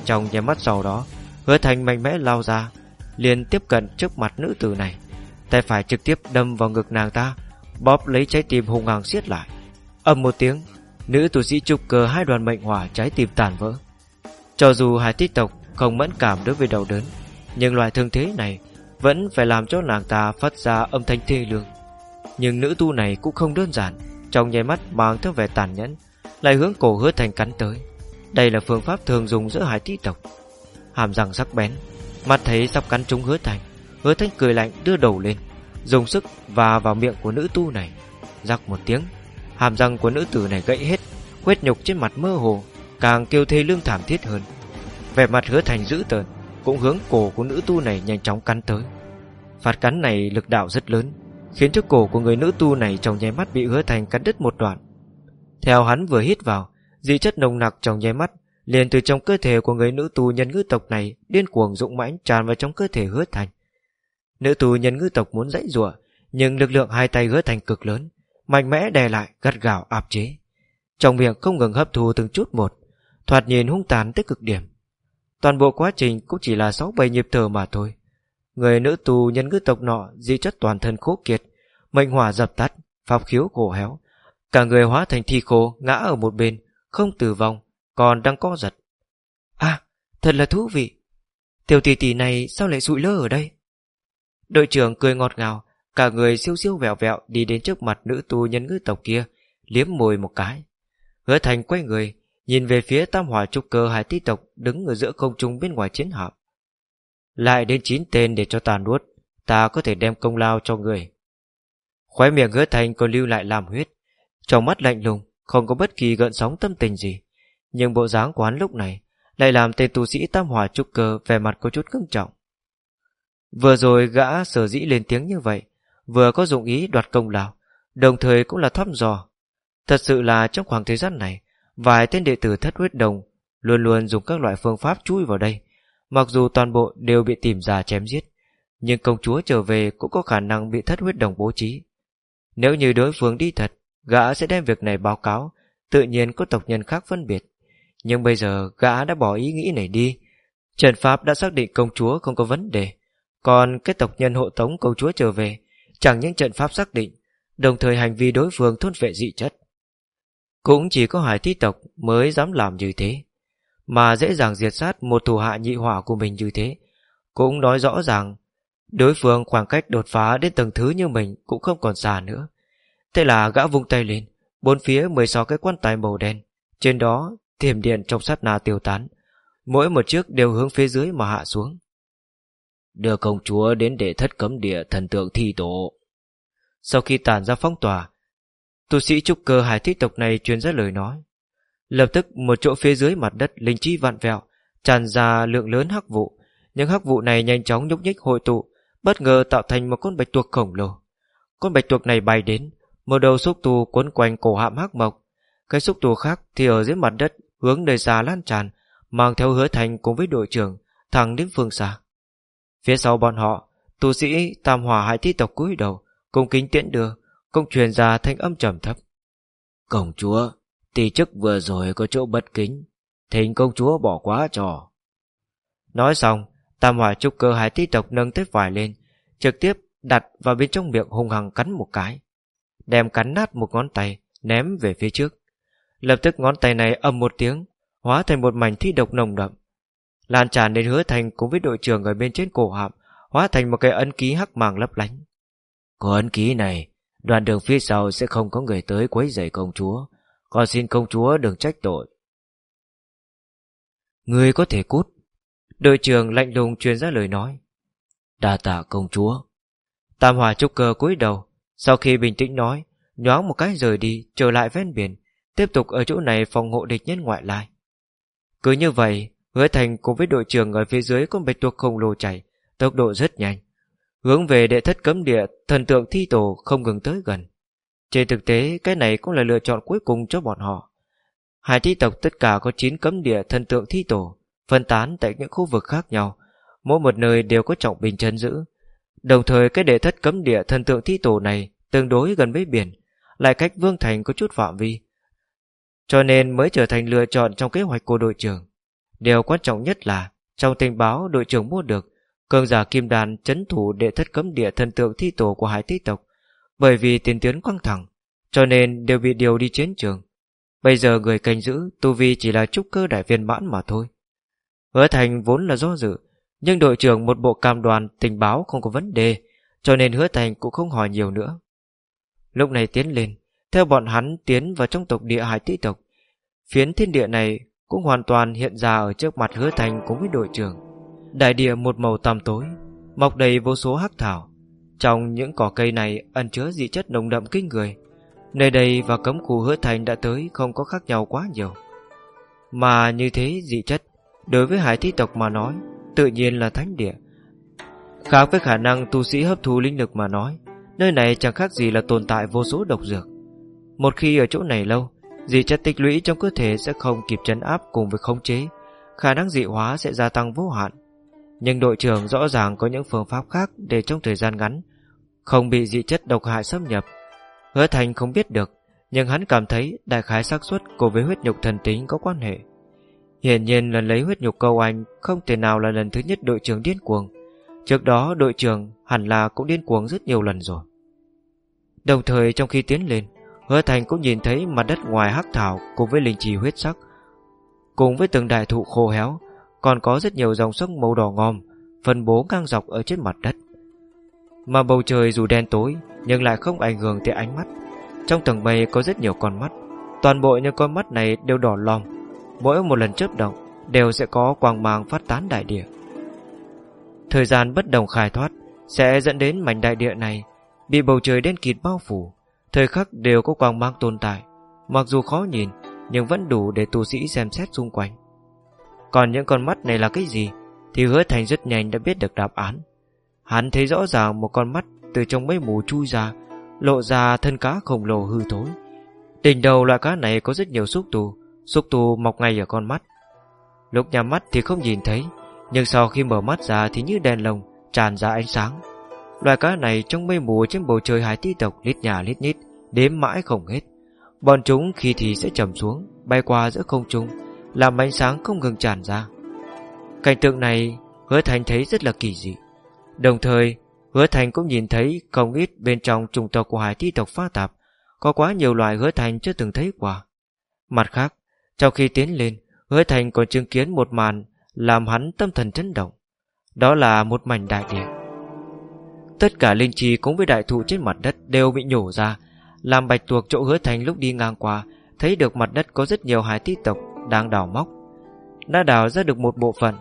Trong nháy mắt sau đó Hứa thành mạnh mẽ lao ra, liền tiếp cận trước mặt nữ tử này. Tay phải trực tiếp đâm vào ngực nàng ta, Bóp lấy trái tim hùng hằng siết lại. Âm một tiếng, Nữ tử sĩ trục cờ hai đoàn mệnh hỏa trái tim tàn vỡ. Cho dù hải tích tộc không mẫn cảm đối với đau đớn, Nhưng loại thương thế này vẫn phải làm cho nàng ta phát ra âm thanh thê lương. Nhưng nữ tu này cũng không đơn giản, Trong nháy mắt mang theo vẻ tàn nhẫn, Lại hướng cổ hứa thành cắn tới. Đây là phương pháp thường dùng giữa hải thi tộc. Hàm răng sắc bén Mặt thấy sắp cắn trúng hứa thành Hứa thành cười lạnh đưa đầu lên, Dùng sức và vào miệng của nữ tu này. Rắc một tiếng, Hàm răng của nữ tử này gãy hết Quét nhục trên mặt mơ hồ, Càng kêu thê lương thảm thiết hơn. Vẻ mặt hứa thành dữ tợn cũng hướng cổ của nữ tu này nhanh chóng cắn tới. Phạt cắn này lực đạo rất lớn, Khiến cho cổ của người nữ tu này Trong nháy mắt bị hứa thành cắn đứt một đoạn. Theo hắn vừa hít vào Dị chất nồng nặc trong nháy mắt liền từ trong cơ thể của người nữ tu nhân ngữ tộc này Điên cuồng dũng mãnh tràn vào trong cơ thể hứa thành. Nữ tu nhân ngữ tộc muốn dãy rủa, Nhưng lực lượng hai tay hứa thành cực lớn, Mạnh mẽ đè lại, gắt gào áp chế. Trong miệng không ngừng hấp thu từng chút một, Thoạt nhìn hung tàn tới cực điểm. Toàn bộ quá trình cũng chỉ là 6-7 nhịp thở mà thôi. Người nữ tù nhân ngữ tộc nọ di chất toàn thân khô kiệt, mệnh hỏa dập tắt, pháp khiếu cổ héo. Cả người hóa thành thi khô ngã ở một bên, không tử vong, còn đang co giật. À, thật là thú vị. Tiểu tỷ tỷ này sao lại sụi lơ ở đây? Đội trưởng cười ngọt ngào, cả người siêu siêu vẹo vẹo đi đến trước mặt nữ tu nhân ngữ tộc kia, liếm môi một cái. Hứa thành quay người, Nhìn về phía tam hỏa trúc cơ hải tí tộc Đứng ở giữa không trung bên ngoài chiến hạm. Lại đến chín tên để cho ta nuốt, Ta có thể đem công lao cho người. Khóe miệng hứa thành còn lưu lại làm huyết, Trong mắt lạnh lùng, Không có bất kỳ gợn sóng tâm tình gì. Nhưng bộ dáng của hắn lúc này Lại làm tên tu sĩ tam hỏa trúc cơ Về mặt có chút cưng trọng. Vừa rồi gã sở dĩ lên tiếng như vậy, Vừa có dụng ý đoạt công lao, Đồng thời cũng là thăm dò. Thật sự là trong khoảng thời gian này Vài tên đệ tử thất huyết đồng Luôn luôn dùng các loại phương pháp chui vào đây Mặc dù toàn bộ đều bị tìm ra chém giết Nhưng công chúa trở về cũng có khả năng bị thất huyết đồng bố trí. Nếu như đối phương đi thật, gã sẽ đem việc này báo cáo, tự nhiên có tộc nhân khác phân biệt. Nhưng bây giờ gã đã bỏ ý nghĩ này đi. Trần Pháp đã xác định công chúa không có vấn đề. Còn cái tộc nhân hộ tống công chúa trở về, chẳng những trận pháp xác định, đồng thời hành vi đối phương thôn vệ dị chất. Cũng chỉ có hải thi tộc mới dám làm như thế. Mà dễ dàng diệt sát một thủ hạ nhị hỏa của mình như thế, cũng nói rõ ràng đối phương khoảng cách đột phá đến tầng thứ như mình cũng không còn xa nữa. Thế là gã vung tay lên, bốn phía 16 cái quan tài màu đen, trên đó thiểm điện trong sát na tiêu tán, mỗi một chiếc đều hướng phía dưới mà hạ xuống. Đưa công chúa đến để thất cấm địa thần tượng thi tổ. Sau khi tản ra phong tỏa, tu sĩ trúc cơ hải thích tộc này truyền ra lời nói. Lập tức một chỗ phía dưới mặt đất linh chi vạn vẹo, tràn ra lượng lớn hắc vụ. Những hắc vụ này nhanh chóng nhúc nhích hội tụ, bất ngờ tạo thành một con bạch tuộc khổng lồ. Con bạch tuộc này bay đến, một đầu xúc tu quấn quanh cổ hạm hắc mộc. Cái xúc tu khác thì ở dưới mặt đất hướng nơi xa lan tràn, mang theo hứa thành cùng với đội trưởng thẳng đến phương xa. Phía sau bọn họ, tu sĩ tam hòa hải thi tộc cúi đầu, cùng kính tiễn đưa, cũng truyền ra thanh âm trầm thấp. Công chúa, tỷ chức vừa rồi có chỗ bất kính, thỉnh công chúa bỏ quá trò. Nói xong, tam hòa trúc cơ hải thi tộc nâng tép vải lên, trực tiếp đặt vào bên trong miệng hung hăng cắn một cái. Đem cắn nát một ngón tay, ném về phía trước. Lập tức ngón tay này âm một tiếng, hóa thành một mảnh thi độc nồng đậm. Lan tràn đến hứa thành cùng với đội trưởng ở bên trên cổ hạm, hóa thành một cái ấn ký hắc màng lấp lánh. Có ấn ký này, đoạn đường phía sau sẽ không có người tới quấy rầy công chúa, còn xin công chúa đừng trách tội. Người có thể cút. Đội trưởng lạnh lùng truyền ra lời nói. Đa tạ công chúa. Tam hòa trúc cơ cúi đầu, sau khi bình tĩnh nói, nhoáng một cái rời đi, trở lại ven biển, tiếp tục ở chỗ này phòng hộ địch nhân ngoại lai. Cứ như vậy, hứa thành cùng với đội trưởng ở phía dưới con bạch tuộc khổng lồ chảy, tốc độ rất nhanh. Hướng về đệ thất cấm địa, thần tượng thi tổ không ngừng tới gần. Trên thực tế, cái này cũng là lựa chọn cuối cùng cho bọn họ. Hai thi tộc tất cả có 9 cấm địa thần tượng thi tổ, phân tán tại những khu vực khác nhau. Mỗi một nơi đều có trọng bình chân giữ. Đồng thời cái đệ thất cấm địa thần tượng thi tổ này tương đối gần với biển, lại cách Vương Thành có chút phạm vi. Cho nên mới trở thành lựa chọn trong kế hoạch của đội trưởng. Điều quan trọng nhất là trong tình báo đội trưởng mua được cường giả kim đàn chấn thủ đệ thất cấm địa thần tượng thi tổ của hải tích tộc, bởi vì tiền tuyến căng thẳng, cho nên đều bị điều đi chiến trường. Bây giờ người canh giữ tu vi chỉ là trúc cơ đại viên mãn mà thôi. Hứa Thành vốn là do dự, nhưng đội trưởng một bộ cam đoàn tình báo không có vấn đề, cho nên hứa Thành cũng không hỏi nhiều nữa. Lúc này tiến lên, theo bọn hắn tiến vào trong tộc địa hải tý tộc phiến thiên địa này cũng hoàn toàn hiện ra ở trước mặt hứa Thành cùng với đội trưởng. Đại địa một màu tăm tối, mọc đầy vô số hắc thảo. Trong những cỏ cây này ẩn chứa dị chất nồng đậm kinh người. Nơi đây và cấm khu hứa thành đã tới không có khác nhau quá nhiều. Mà như thế dị chất, đối với hải thi tộc mà nói, tự nhiên là thánh địa. Khác với khả năng tu sĩ hấp thu linh lực mà nói, nơi này chẳng khác gì là tồn tại vô số độc dược. Một khi ở chỗ này lâu, dị chất tích lũy trong cơ thể sẽ không kịp chấn áp cùng với khống chế, khả năng dị hóa sẽ gia tăng vô hạn. Nhưng đội trưởng rõ ràng có những phương pháp khác để trong thời gian ngắn không bị dị chất độc hại xâm nhập. Hứa Thành không biết được, nhưng hắn cảm thấy đại khái xác suất của với huyết nhục thần tính có quan hệ. Hiển nhiên lần lấy huyết nhục câu anh không thể nào là lần thứ nhất đội trưởng điên cuồng. Trước đó đội trưởng hẳn là cũng điên cuồng rất nhiều lần rồi. Đồng thời trong khi tiến lên, Hứa Thành cũng nhìn thấy mặt đất ngoài hắc thảo cùng với linh trì huyết sắc. Cùng với từng đại thụ khô héo, còn có rất nhiều dòng sông màu đỏ ngòm phân bố ngang dọc ở trên mặt đất. Mà bầu trời dù đen tối nhưng lại không ảnh hưởng tới ánh mắt. Trong tầng mây có rất nhiều con mắt, toàn bộ những con mắt này đều đỏ lòm, mỗi một lần chớp động đều sẽ có quang mang phát tán đại địa. Thời gian bất đồng khai thoát sẽ dẫn đến mảnh đại địa này bị bầu trời đen kịt bao phủ, thời khắc đều có quang mang tồn tại, mặc dù khó nhìn nhưng vẫn đủ để tu sĩ xem xét xung quanh. Còn những con mắt này là cái gì Thì hứa thành rất nhanh đã biết được đáp án Hắn thấy rõ ràng một con mắt Từ trong mây mù chui ra Lộ ra thân cá khổng lồ hư thối Đỉnh đầu loại cá này có rất nhiều xúc tu Xúc tu mọc ngay ở con mắt Lúc nhắm mắt thì không nhìn thấy Nhưng sau khi mở mắt ra thì như đèn lồng tràn ra ánh sáng. Loài cá này trong mây mù trên bầu trời hải tí tộc lít nhà lít nhít, đếm mãi không hết. Bọn chúng khi thì sẽ trầm xuống, bay qua giữa không trung, làm ánh sáng không ngừng tràn ra. Cảnh tượng này hứa thành thấy rất là kỳ dị. Đồng thời, hứa thành cũng nhìn thấy không ít bên trong chủng tộc của hải thi tộc pha tạp, có quá nhiều loài hứa thành chưa từng thấy qua. Mặt khác, trong khi tiến lên, hứa thành còn chứng kiến một màn làm hắn tâm thần chấn động. Đó là một mảnh đại địa. Tất cả linh chi cũng với đại thụ trên mặt đất đều bị nhổ ra, làm bạch tuộc chỗ hứa thành lúc đi ngang qua, thấy được mặt đất có rất nhiều hải thi tộc đang đào móc. Đã đào ra được một bộ phận,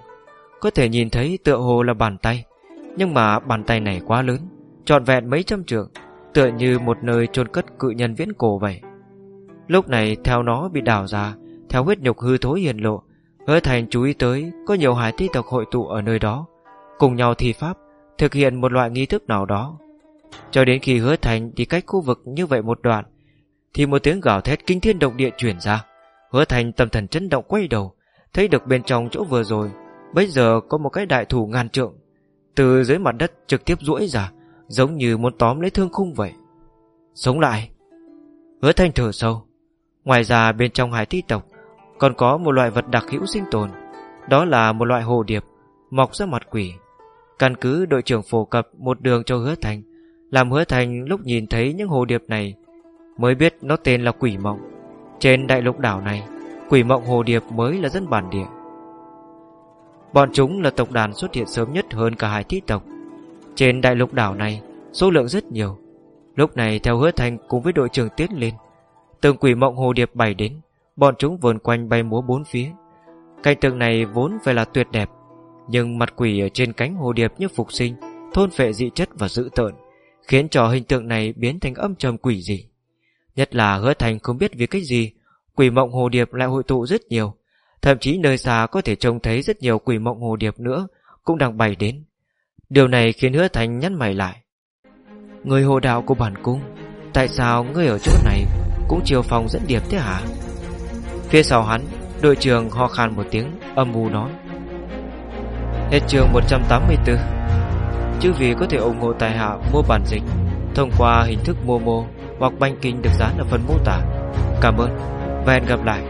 có thể nhìn thấy tựa hồ là bàn tay, nhưng mà bàn tay này quá lớn, trọn vẹn mấy trăm trượng, tựa như một nơi chôn cất cự nhân viễn cổ vậy. Lúc này theo nó bị đào ra, theo huyết nhục hư thối hiền lộ, hứa thành chú ý tới có nhiều hải thi tộc hội tụ ở nơi đó, cùng nhau thi pháp, thực hiện một loại nghi thức nào đó. Cho đến khi hứa thành đi cách khu vực như vậy một đoạn, thì một tiếng gào thét kinh thiên động địa chuyển ra. Hứa thành tâm thần chấn động quay đầu, thấy được bên trong chỗ vừa rồi, bây giờ có một cái đại thủ ngàn trượng, từ dưới mặt đất trực tiếp duỗi ra, giống như muốn tóm lấy thương khung vậy. Sống lại! Hứa thành thở sâu. Ngoài ra bên trong hải thi tộc còn có một loại vật đặc hữu sinh tồn, đó là một loại hồ điệp mọc ra mặt quỷ. Căn cứ đội trưởng phổ cập một đường cho hứa thành, làm hứa thành lúc nhìn thấy những hồ điệp này mới biết nó tên là quỷ mộng. Trên đại lục đảo này, quỷ mộng hồ điệp mới là dân bản địa. Bọn chúng là tộc đàn xuất hiện sớm nhất hơn cả hai thi tộc. Trên đại lục đảo này, số lượng rất nhiều. Lúc này theo hứa thành cùng với đội trưởng tiến lên, từng quỷ mộng hồ điệp bày đến, bọn chúng vườn quanh bay múa bốn phía. Cảnh tượng này vốn phải là tuyệt đẹp, nhưng mặt quỷ ở trên cánh hồ điệp như phục sinh, thôn phệ dị chất và dữ tợn, khiến cho hình tượng này biến thành âm trầm quỷ dị. Nhất là hứa thành không biết vì cách gì, quỷ mộng hồ điệp lại hội tụ rất nhiều, thậm chí nơi xa có thể trông thấy rất nhiều quỷ mộng hồ điệp nữa cũng đang bày đến. Điều này khiến hứa thành nhăn mày lại. Người hồ đạo của bản cung, tại sao ngươi ở chỗ này cũng chiều phòng dẫn điệp thế hả? Phía sau hắn, đội trưởng ho khan một tiếng, âm mưu nói. Hết chương 184 chữ vì có thể ủng hộ tài hạ mua bản dịch thông qua hình thức Momo hoặc banh kinh được dán ở phần mô tả. Cảm ơn và hẹn gặp lại.